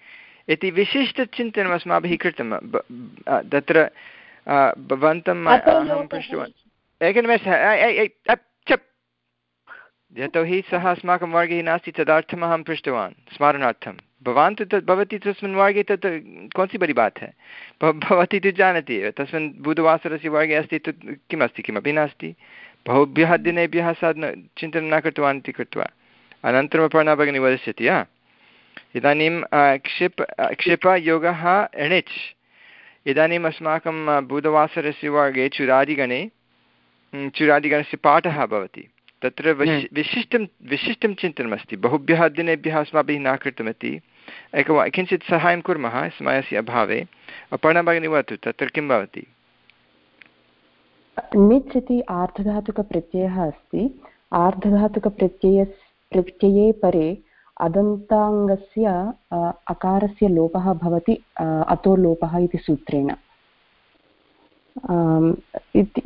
इति विशिष्टचिन्तनम् अस्माभिः कृतं तत्र भवन्तम् अहं पृष्टवान्। एकनिमेषः यतोहि सः अस्माकं वर्गे नास्ति तदर्थम् अहं पृष्टवान् स्मरणार्थं। भवान् तु तत् भवती तस्मिन् वर्गे तत् कोन्सि बडि बात् है भवती तु जानाति एव तस्मिन् बुधवासरस्य वर्गे अस्ति तु किमस्ति किमपि नास्ति। बहुभ्यः दिनेभ्यः सः चिन्तनं न कृतवान् इति कृत्वा। अनन्तरम् अपर्णा भगिनी वदिष्यति हा? इदानीं क्षिप् क्षिपयोगः एणिच्। इदानीम् अस्माकं बुधवासरस्य वर्गे चुरादिगणे चुरादिगणस्य पाठः भवति। तत्र विशि विशिष्टं विशिष्टं चिन्तनमस्ति। बहुभ्यः दिनेभ्यः अस्माभिः न कृतमिति। एकवा किञ्चित् सहायं कुर्मः समयस्य अभावे। अपर्णा भगिनी वदतु तत्र किं भवति? निच् इति आर्धधातुकप्रत्ययः अस्ति। आर्धधातुकप्रत्यय प्रत्यये परे अदन्ताङ्गस्य अकारस्य लोपः भवति अतो लोपः इति सूत्रेण।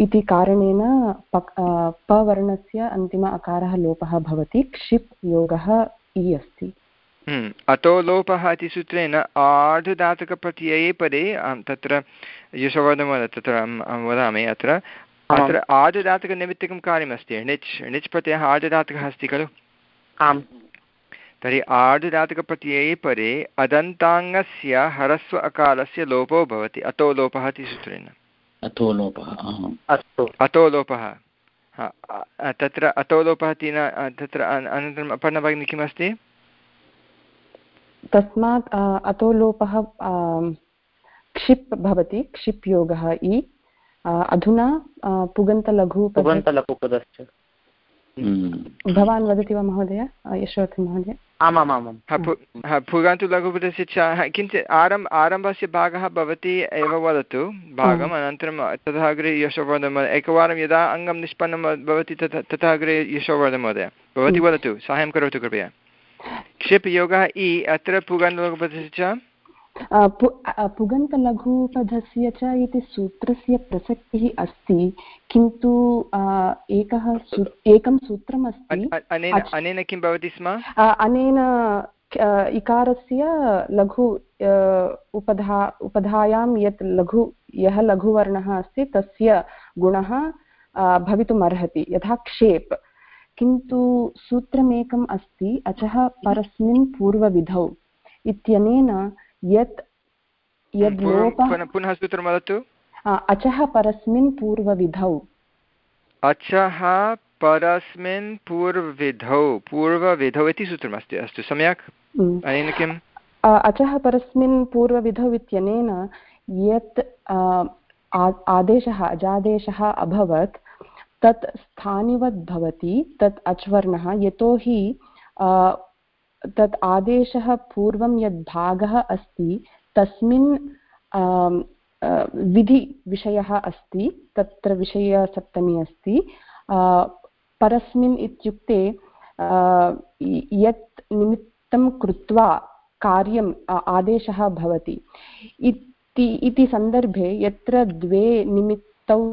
इति कारणेन पक् पवर्णस्य अन्तिम अकारः लोपः भवति क्षिप् योगः इ अस्ति। हम्म, अतो लोपः इति सूत्रेण आर्धदातकप्रत्यये पदे तत्र यशोवर्धमहोदय तत्र अहं वदामि अत्र अत्र आर्धदातकनिमित्तकं कार्यमस्ति णिच् णिच् प्रत्ययः आर्धदातकः अस्ति खलु? आम्। तर्हि आर्धदातकप्रत्यये परे अदन्ताङ्गस्य ह्रस्व अकालस्य लोपो भवति। अतो लोपः इति सूत्रेण। अतो लोपः अस्तु। अतो लोपः। तत्र अतो लोपः इति न तत्र अनन्तरम् अपर्णभगिनी किमस्ति? तस्मात् अतो लोपः क्षिप् भवति क्षिप् योगः इ अधुना पुगन्तलघु पुगन्तलघुपदश्च हम्म। भवान् वदति वा महोदय? यशोवर्धन महोदय आमामामां पुगन्तु लघुपदस्य च किञ्चित् आरंभ आरम्भस्य भागः भवति एव वदतु। भागम् अनन्तरं ततः अग्रे यशोवर्धन महोदय। एकवारं यदा अङ्गं निष्पन्नं भवति तथा ततः अग्रे यशोवर्धन महोदय। भवती हम्म। वदतु साहाय्यं करोतु कृपया। क्षिप् योगः इ अत्र पुगन्तलघुपदस्य च पुगन्तलघुपधस्य च इति सूत्रस्य प्रसक्तिः अस्ति किन्तु एकः एकं सूत्रम् अस्ति अनेन किं भवति स्म? अनेन इकारस्य लघु उपधा उपधायां यत् लघु यः लघुवर्णः अस्ति तस्य गुणः भवितुमर्हति यथा क्षेप्। किन्तु सूत्रमेकम् अस्ति अचः परस्मिन् पूर्वविधौ। इत्यनेन यत् यद् पुनः सूत्रं वदतु। अचः परस्मिन् पूर्वविधौ। अचः परस्मिन् पूर्वविधौ पूर्वविधौ इति सूत्रमस्ति अस्तु सम्यक्? अनेन किम्? अचः परस्मिन् पूर्वविधौ इत्यनेन यत् आदेशः अजादेशः अभवत् तत् स्थानिवत् भवति तत् अच्वर्णः यतोहि तत् आदेशः पूर्वं यद् भागः अस्ति, तस्मिन् विधिविषयः अस्ति, तत्र विषयसप्तमी अस्ति। परस्मिन् इत्युक्ते यत् निमित्तं कृत्वा कार्यम् आदेशः भवति। इति इति सन्दर्भे यत्र द्वे निमित्तौ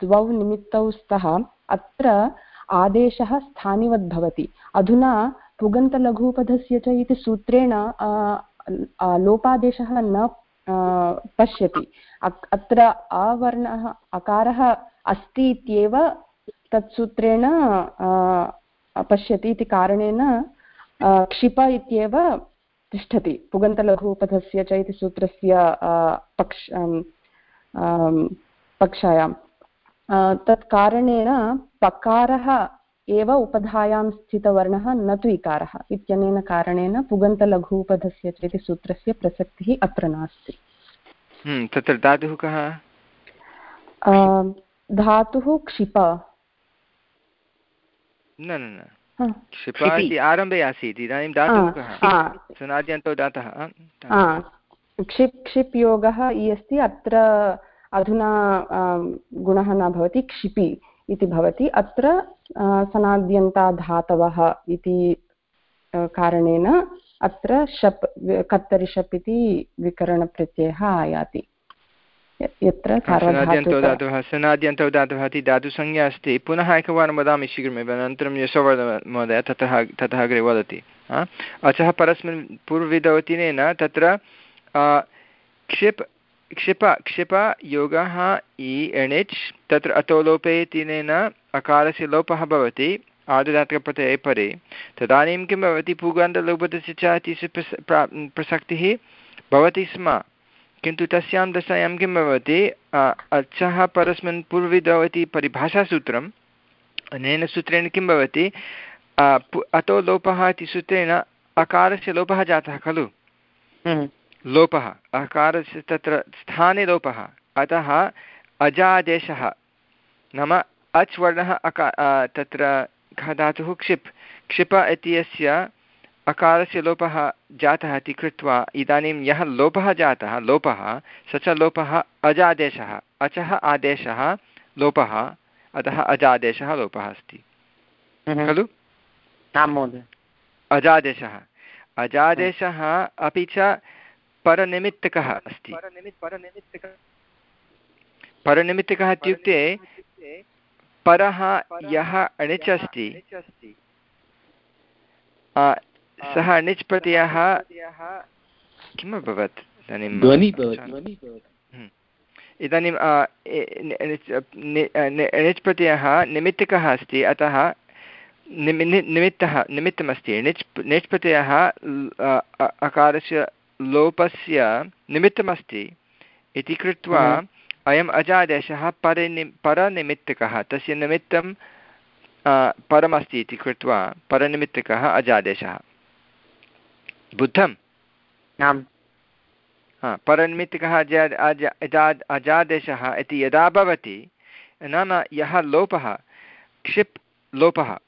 द्वौ निमित्तौ स्तः, अत्र आदेशः स्थानिवद् भवति। अधुना पुगन्तलघुपदस्य च इति सूत्रेण लोपादेशः न पश्यति। अत्र अवर्णः अकारः अस्ति इत्येव तत् सूत्रेण पश्यति इति कारणेन क्षिप इत्येव तिष्ठति। पुगन्तलघुपथस्य च इति सूत्रस्य पक्ष पक्षायां तत् कारणेन पकारः एव उपधायां स्थितवर्णः न तु इकारः इत्यनेन कारणेन पुगन्तलघूपधस्य च इति सूत्रस्य प्रसक्तिः अत्र नास्ति। हम्म, तत्र धातुः कः? धातुः क्षिप। न न न। क्षिप इति आरम्भे आसीत् इदानीं धातुः कः? दातः क्षिप् क्षिप् योगः इ अस्ति अत्र अधुना गुणः न भवति क्षिपि। इति भवति। अत्र सनाद्यन्ताधातवः इति कारणेन अत्र शप् कर्तरिशप् इति विकरणप्रत्ययः आयाति। यत्र सनाद्यन्तोदातवः सनाद्यन्तोदातवः इति धातुसंज्ञा अस्ति। पुनः एकवारं वदामि शीघ्रमेव अनन्तरं यशोवर्ध महोदय ततः ततः अग्रे वदति। अचः परस्मिन् पूर्वविधवतिनेन तत्र क्षिप् क्षिप क्षिप योगः इ एणिच् तत्र अतोलोपे तिनेन अकारस्य लोपः भवति आदुदात्तकप्रत्यये परे तदानीं किं भवति पूगान्तलोपतस्य च इति प्रसक्तिः भवति स्म किन्तु तस्यां दशायां किं भवति अच्छः परस्मिन् पूर्वविधौ इति परिभाषासूत्रम् अनेन सूत्रेण किं भवति अतो लोपः इति सूत्रेण अकारस्य लोपः जातः खलु। लोपः अकारस्य तत्र स्थाने लोपः अतः अजादेशः नाम अच् वर्णः अका तत्र कः धातुः क्षिप् क्षिप इत्यस्य अकारस्य लोपः जातः इति कृत्वा इदानीं यः लोपः जातः लोपः स च लोपः अजादेशः अचः आदेशः लोपः अतः अजादेशः लोपः अस्ति। हम्म। खलु? आं महोदय। अजादेशः अजादेशः अपि च परनिमित्तकः अस्ति। परनिमित्तकः। इत्युक्ते परः यः अणिच् अस्ति। सः णिच् प्रत्ययः किम् अभवत् इदानीं? हम्म। इदानीं णिच् प्रत्ययः निमित्तिकः अस्ति अतः निमित्तः निमित्तमस्ति। णिच् णिच् प्रत्ययः अकारस्य लोपस्य निमित्तमस्ति। इति कृत्वा हम्म। अयम् अजादेशः परिनि परनिमित्तकः तस्य निमित्तं परमस्ति इति कृत्वा परनिमित्तकः अजादेशः। बुद्धम्? आम्। हा परनिमित्तकः अजाद् अजादेशः इति यदा भवति नाम यः लोपः क्षिप् लोपः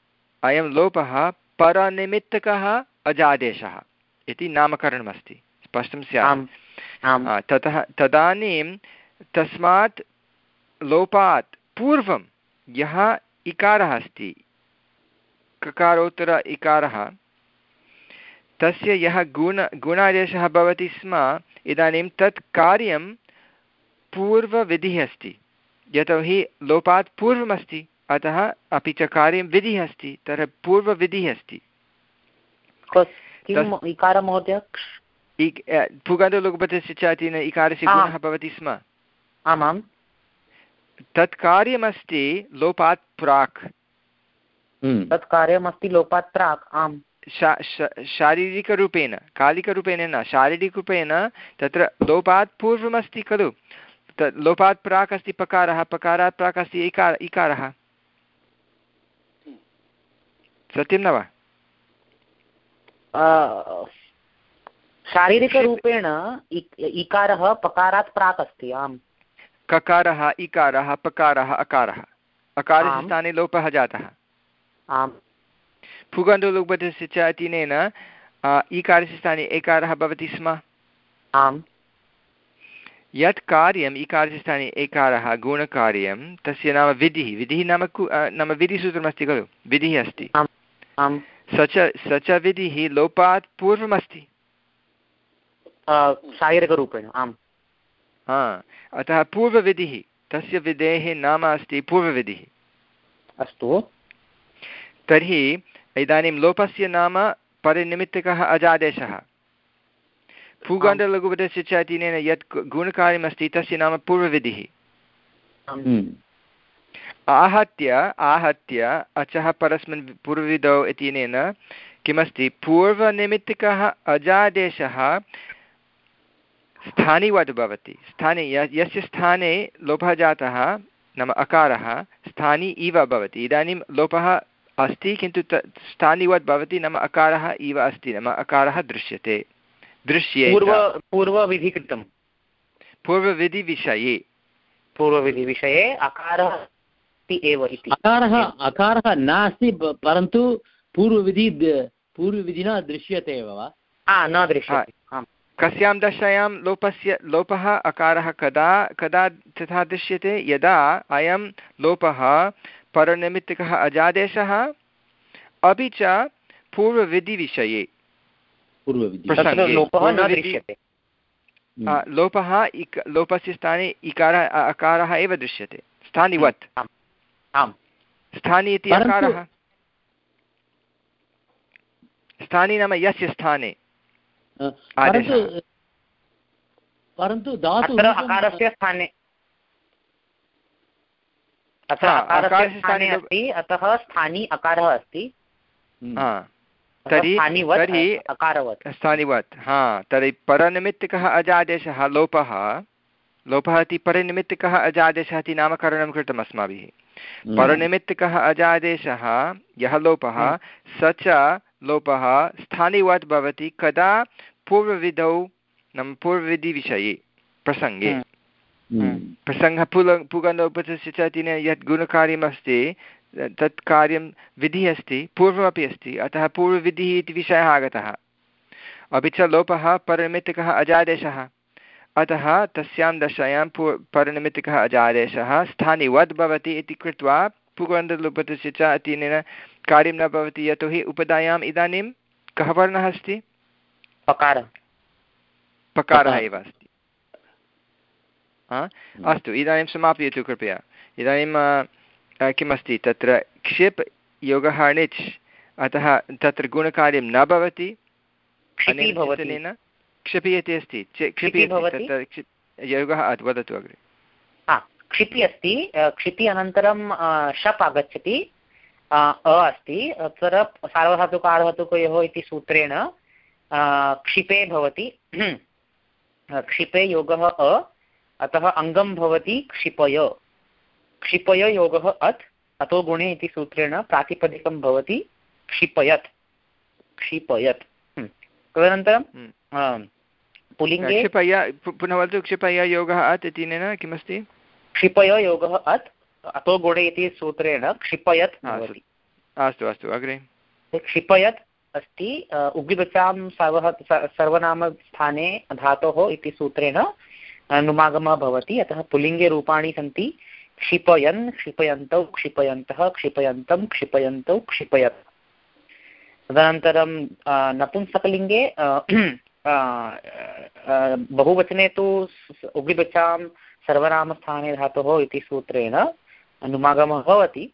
अयं लोपः परनिमित्तकः अजादेशः इति नामकरणमस्ति। स्पष्टं स्यात्। ततः तदानीं तस्मात् लोपात् पूर्वं यः इकारः अस्ति ककारोत्तर इकारः तस्य यः गुण गुणादेशः भवति स्म इदानीं तत् कार्यं पूर्वविधिः अस्ति। यतोहि लोपात् पूर्वमस्ति अतः अपि च कार्यं विधिः अस्ति तर्हि पूर्वविधिः अस्ति। पुगन्तलघुपथस्य च तेन इकारस्य गुणः भवति स्म। आमां तत् कार्यमस्ति लोपात् प्राक्। हम्म। तत् कार्यमस्ति लोपात् प्राक् आम्। शारीरिकरूपेण कालिकरूपेण न शारीरिकरूपेण तत्र लोपात् पूर्वमस्ति खलु। तत् लोपात् प्राक् अस्ति पकारः पकारात् प्राक् अस्ति इकार इकारः। सत्यं न वा? शारीरिकरूपेण इकारः पकारात् प्राक् अस्ति आम्। ककारः इकारः पकारः अकारः। अकारस्य स्थाने लोपः जातः। आम्। फुगण्डुलुपथस्य च अतिनेन ईकारस्य स्थाने एकारः भवति स्म। आम्। यत् कार्यम् इकारस्य स्थाने एकारः गुणकार्यं तस्य नाम विधिः। विधिः नाम कु नाम विधिसूत्रमस्ति खलु? विधिः अस्ति। स च स च विधिः लोपात् पूर्वमस्ति। शारीरिकरूपेण आम्। हा अतः पूर्वविधिः तस्य विधेः नाम अस्ति पूर्वविधिः। अस्तु। तर्हि इदानीं लोपस्य नाम परिनिमित्तकः अजादेशः। पूगण्डलघुपदस्य च अतीनेन यत् गुणकार्यमस्ति तस्य नाम पूर्वविधिः। आहत्य आहत्य अचः परस्मिन् पूर्वविधौ इत्यनेन किमस्ति? पूर्वनिमित्तकः अजादेशः स्थानिवद् भवति। स्थाने यस्य स्थाने लोपः जातः नाम अकारः स्थानी इव भवति। इदानीं लोपः अस्ति किन्तु तत् स्थानिवद् भवति नाम अकारः इव अस्ति नाम अकारः दृश्यते। दृश्ये पूर्वविधि कृतं पूर्वविधिविषये। पूर्वविधिविषये अकारः एव इति। अकारः अकारः नास्ति परन्तु पूर्वविधि पूर्वविधिना दृश्यते एव वा? न दृश्यते। कस्यां दशायां लोपस्य लोपः अकारः कदा कदा तथा दृश्यते? यदा अयं लोपः परनिमित्तकः अजादेशः अपि च पूर्वविधिविषये। लोपः इक लोपस्य स्थाने इकारः अकारः एव दृश्यते। स्थानिवत् स्थानि इति अकारः? स्थानि नाम यस्य स्थाने? परन्तु धातु अकारस्य स्थाने अत्र अकारस्य स्थाने अस्ति अतः स्थानी अकारः अस्ति हम्म। स्थानिवत् हा तर्हि परनिमित्तकः अजादेशः लोपः लोपः इति परनिमित्तकः अजादेशः इति नामकरणं कृतम् अस्माभिः हम्म। परनिमित्तकः अजादेशः यः लोपः हम्म। स च लोपः स्थानिवत् भवति कदा पूर्वविधौ नाम पूर्वविधिविषये प्रसङ्गे हम्म। हम्म। प्रसङ्गः पुल पुगन्धोपथस्य च तेन यत् गुणकार्यमस्ति तत् कार्यं विधिः अस्ति पूर्वमपि अस्ति अतः पूर्वविधिः इति विषयः आगतः अपि च लोपः परनिमित्तकः अजादेशः अतः तस्यां दशायां पू परनिमित्तकः अजादेशः स्थानिवद् भवति इति कृत्वा पुगन्धलोपथस्य च अतीनेन कार्यं न भवति यतोहि उपदायाम् इदानीं कः वर्णः अस्ति? पकार। पकारः एव अस्ति। अस्तु इदानीं समापयतु कृपया। इदानीं किमस्ति? तत्र क्षिप् योगः णिच् अतः तत्र गुणकार्यं न भवति। क्षिपि भवति। क्षिपि इति अस्ति। चेत् क्षिपि क्षिपि भवति? तत्र क्षि- योगः वदतु अग्रे। क्षिपि अस्ति। क्षिपि अनन्तरं शप् आगच्छति। अ अस्ति अत्र सार्वधातुकारधातुकयोः इति सूत्रेण क्षिपे भवति क्षिपे योगः अ अतः अङ्गं भवति क्षिपय। क्षिपय योगः अत् अतो गुणे इति सूत्रेण प्रातिपदिकं भवति क्षिपयत्। क्षिपयत्। तदनन्तरं पुल्लिङ्गे क्षिपय पुनः वदतु क्षिपय योगः अत् इत्यनेन किमस्ति? क्षिपय योगः अत् अतो गुणे इति सूत्रेण क्षिपयत् अस्तु। अस्तु अग्रे। क्षिपयत् अस्ति उग्विवचां सर्वः सर्वनामस्थाने धातोः इति सूत्रेण अ, नुमागमः भवति। अतः पुल्लिङ्गे रूपाणि सन्ति। क्षिपयन् क्षिपयन्तौ क्षिपयन्तः क्षिपयन्तं क्षिपयन्तौ क्षिपयत्। तदनन्तरं नपुंसकलिङ्गे बहुवचने तु स- सर्वनामस्थाने धातोः इति सूत्रेण नुमागमः भवति।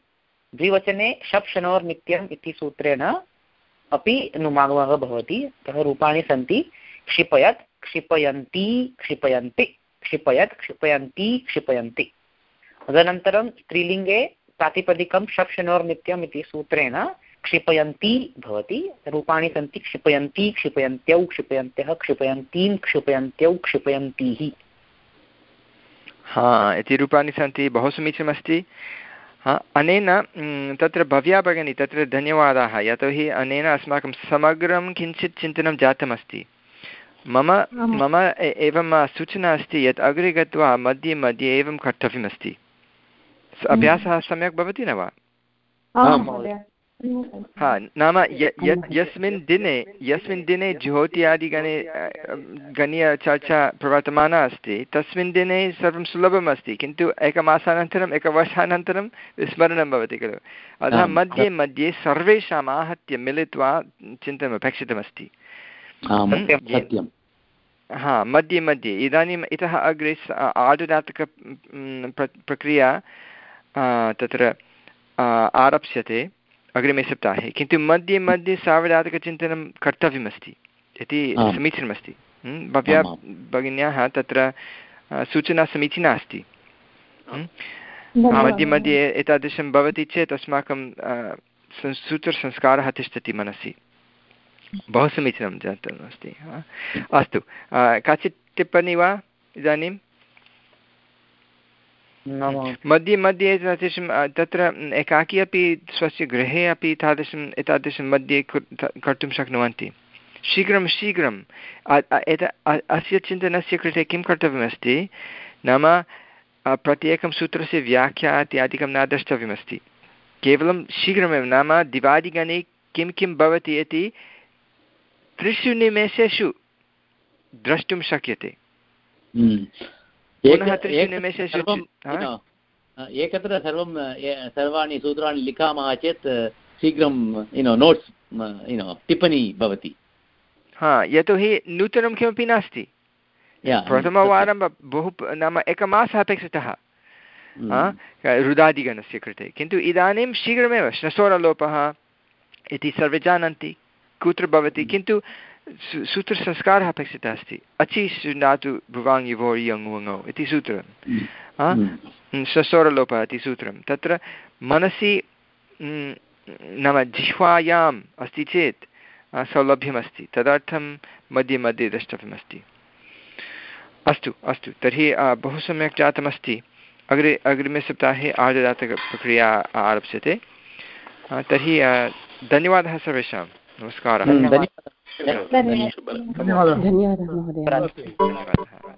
द्विवचने शप् शनोर्नित्यम् इति सूत्रेण अपि नुमागमः भवति। अतः रूपाणि सन्ति क्षिपयत्, क्षिपयन्ती, क्षिपयन्ति, क्षिपयत्, क्षिपयन्ती, क्षिपयन्ति। तदनन्तरं स्त्रीलिङ्गे प्रातिपदिकं शप् शनोर्नित्यम् इति सूत्रेण क्षिपयन्ती भवति। रूपाणि सन्ति क्षिपयन्ती, क्षिपयन्त्यौ, क्षिपयन्त्यः क्षिपयन्तीं क्षिपयन्त्यौ, क्षिपयन्तीः। हा इति रूपाणि सन्ति बहु समीचीनमस्ति हा अनेन तत्र भव्या भगिनी तत्र धन्यवादाः। यतोहि अनेन अस्माकं समग्रं किञ्चित् चिन्तनं जातमस्ति। मम मम एवं सूचना अस्ति यत् अग्रे गत्वा मध्ये मध्ये एवं कर्तव्यमस्ति। अभ्यासः सम्यक् भवति न वा? आम्, महोदय। हा नाम य- यत् यस्मिन् दिने यस्मिन् दिने ज्योत्यादिगणे गणीयचर्चा प्रवर्तमाना अस्ति। तस्मिन् दिने सर्वं सुलभम् अस्ति किन्तु एकमासानन्तरम् एकवर्षानन्तरं विस्मरणं भवति खलु। अतः मध्ये मध्ये सर्वेषाम् आहत्य मिलित्वा चिन्तनम् अपेक्षितमस्ति हा मध्ये मध्ये। इदानीम् इतः अग्रे प्र प्रक्रिया तत्र आरप्स्यते। अग्रिमे सप्ताहे। किन्तु मध्ये मध्ये सार्वधातुकचिन्तनं कर्तव्यमस्ति। इति. समीचीनमस्ति। भव्या भगिन्याः तत्र सूचना समीचीना अस्ति। मध्ये मध्ये एतादृशं भवति चेत् अस्माकं सूत्रसंस्कारः तिष्ठति मनसि। बहु समीचीनं जातम् अस्ति। अस्तु काचित् टिप्पणी वा? इदानीं मध्ये मध्ये एतादृशं तत्र एकाकी अपि स्वस्य गृहे अपि तादृशम् एतादृशं मध्ये कर्तुं शक्नुवन्ति। शीघ्रं शीघ्रं अस्य चिन्तनस्य कृते किं कर्तव्यमस्ति? नाम प्रत्येकं सूत्रस्य व्याख्या इत्यादिकं न द्रष्टव्यमस्ति। केवलं शीघ्रमेव नाम दिवादिगणे किं किं भवति इति त्रिषु निमेषेषु द्रष्टुं शक्यते। हम्म। एकत्र सर्वं सर्वाणि सूत्राणि लिखामः चेत् शीघ्रं युनो नोट्स् युनो टिप्पणी भवति हा यतोहि नूतनं किमपि नास्ति प्रथमवारं बहु नाम एकमासः अपेक्षितः हम्म। हा? रुदादिगणस्य कृते किन्तु इदानीं शीघ्रमेव श्नसोरलोपः इति सर्वे जानन्ति कुत्र भवति किन्तु सू- सूत्रसंस्कारः अपेक्षितः अस्ति अचि शृणातु भुवाङ् युवोरि यङ् इति सूत्रं? हम्म। इति सूत्रं तत्र मनसि नाम जिह्वायाम् अस्ति चेत् सौलभ्यमस्ति तदर्थं मध्ये मध्ये द्रष्टव्यमस्ति अस्तु अस्तु तर्हि आ, बहु सम्यक् जातमस्ति अग्रे अग्रिमे सप्ताहे आर्धदातकप्रक्रिया आरप्स्यते तर्हि धन्यवादः सर्वेषां नमस्कारः धन्यवादः। धन्यवादः महोदय धन्यवादः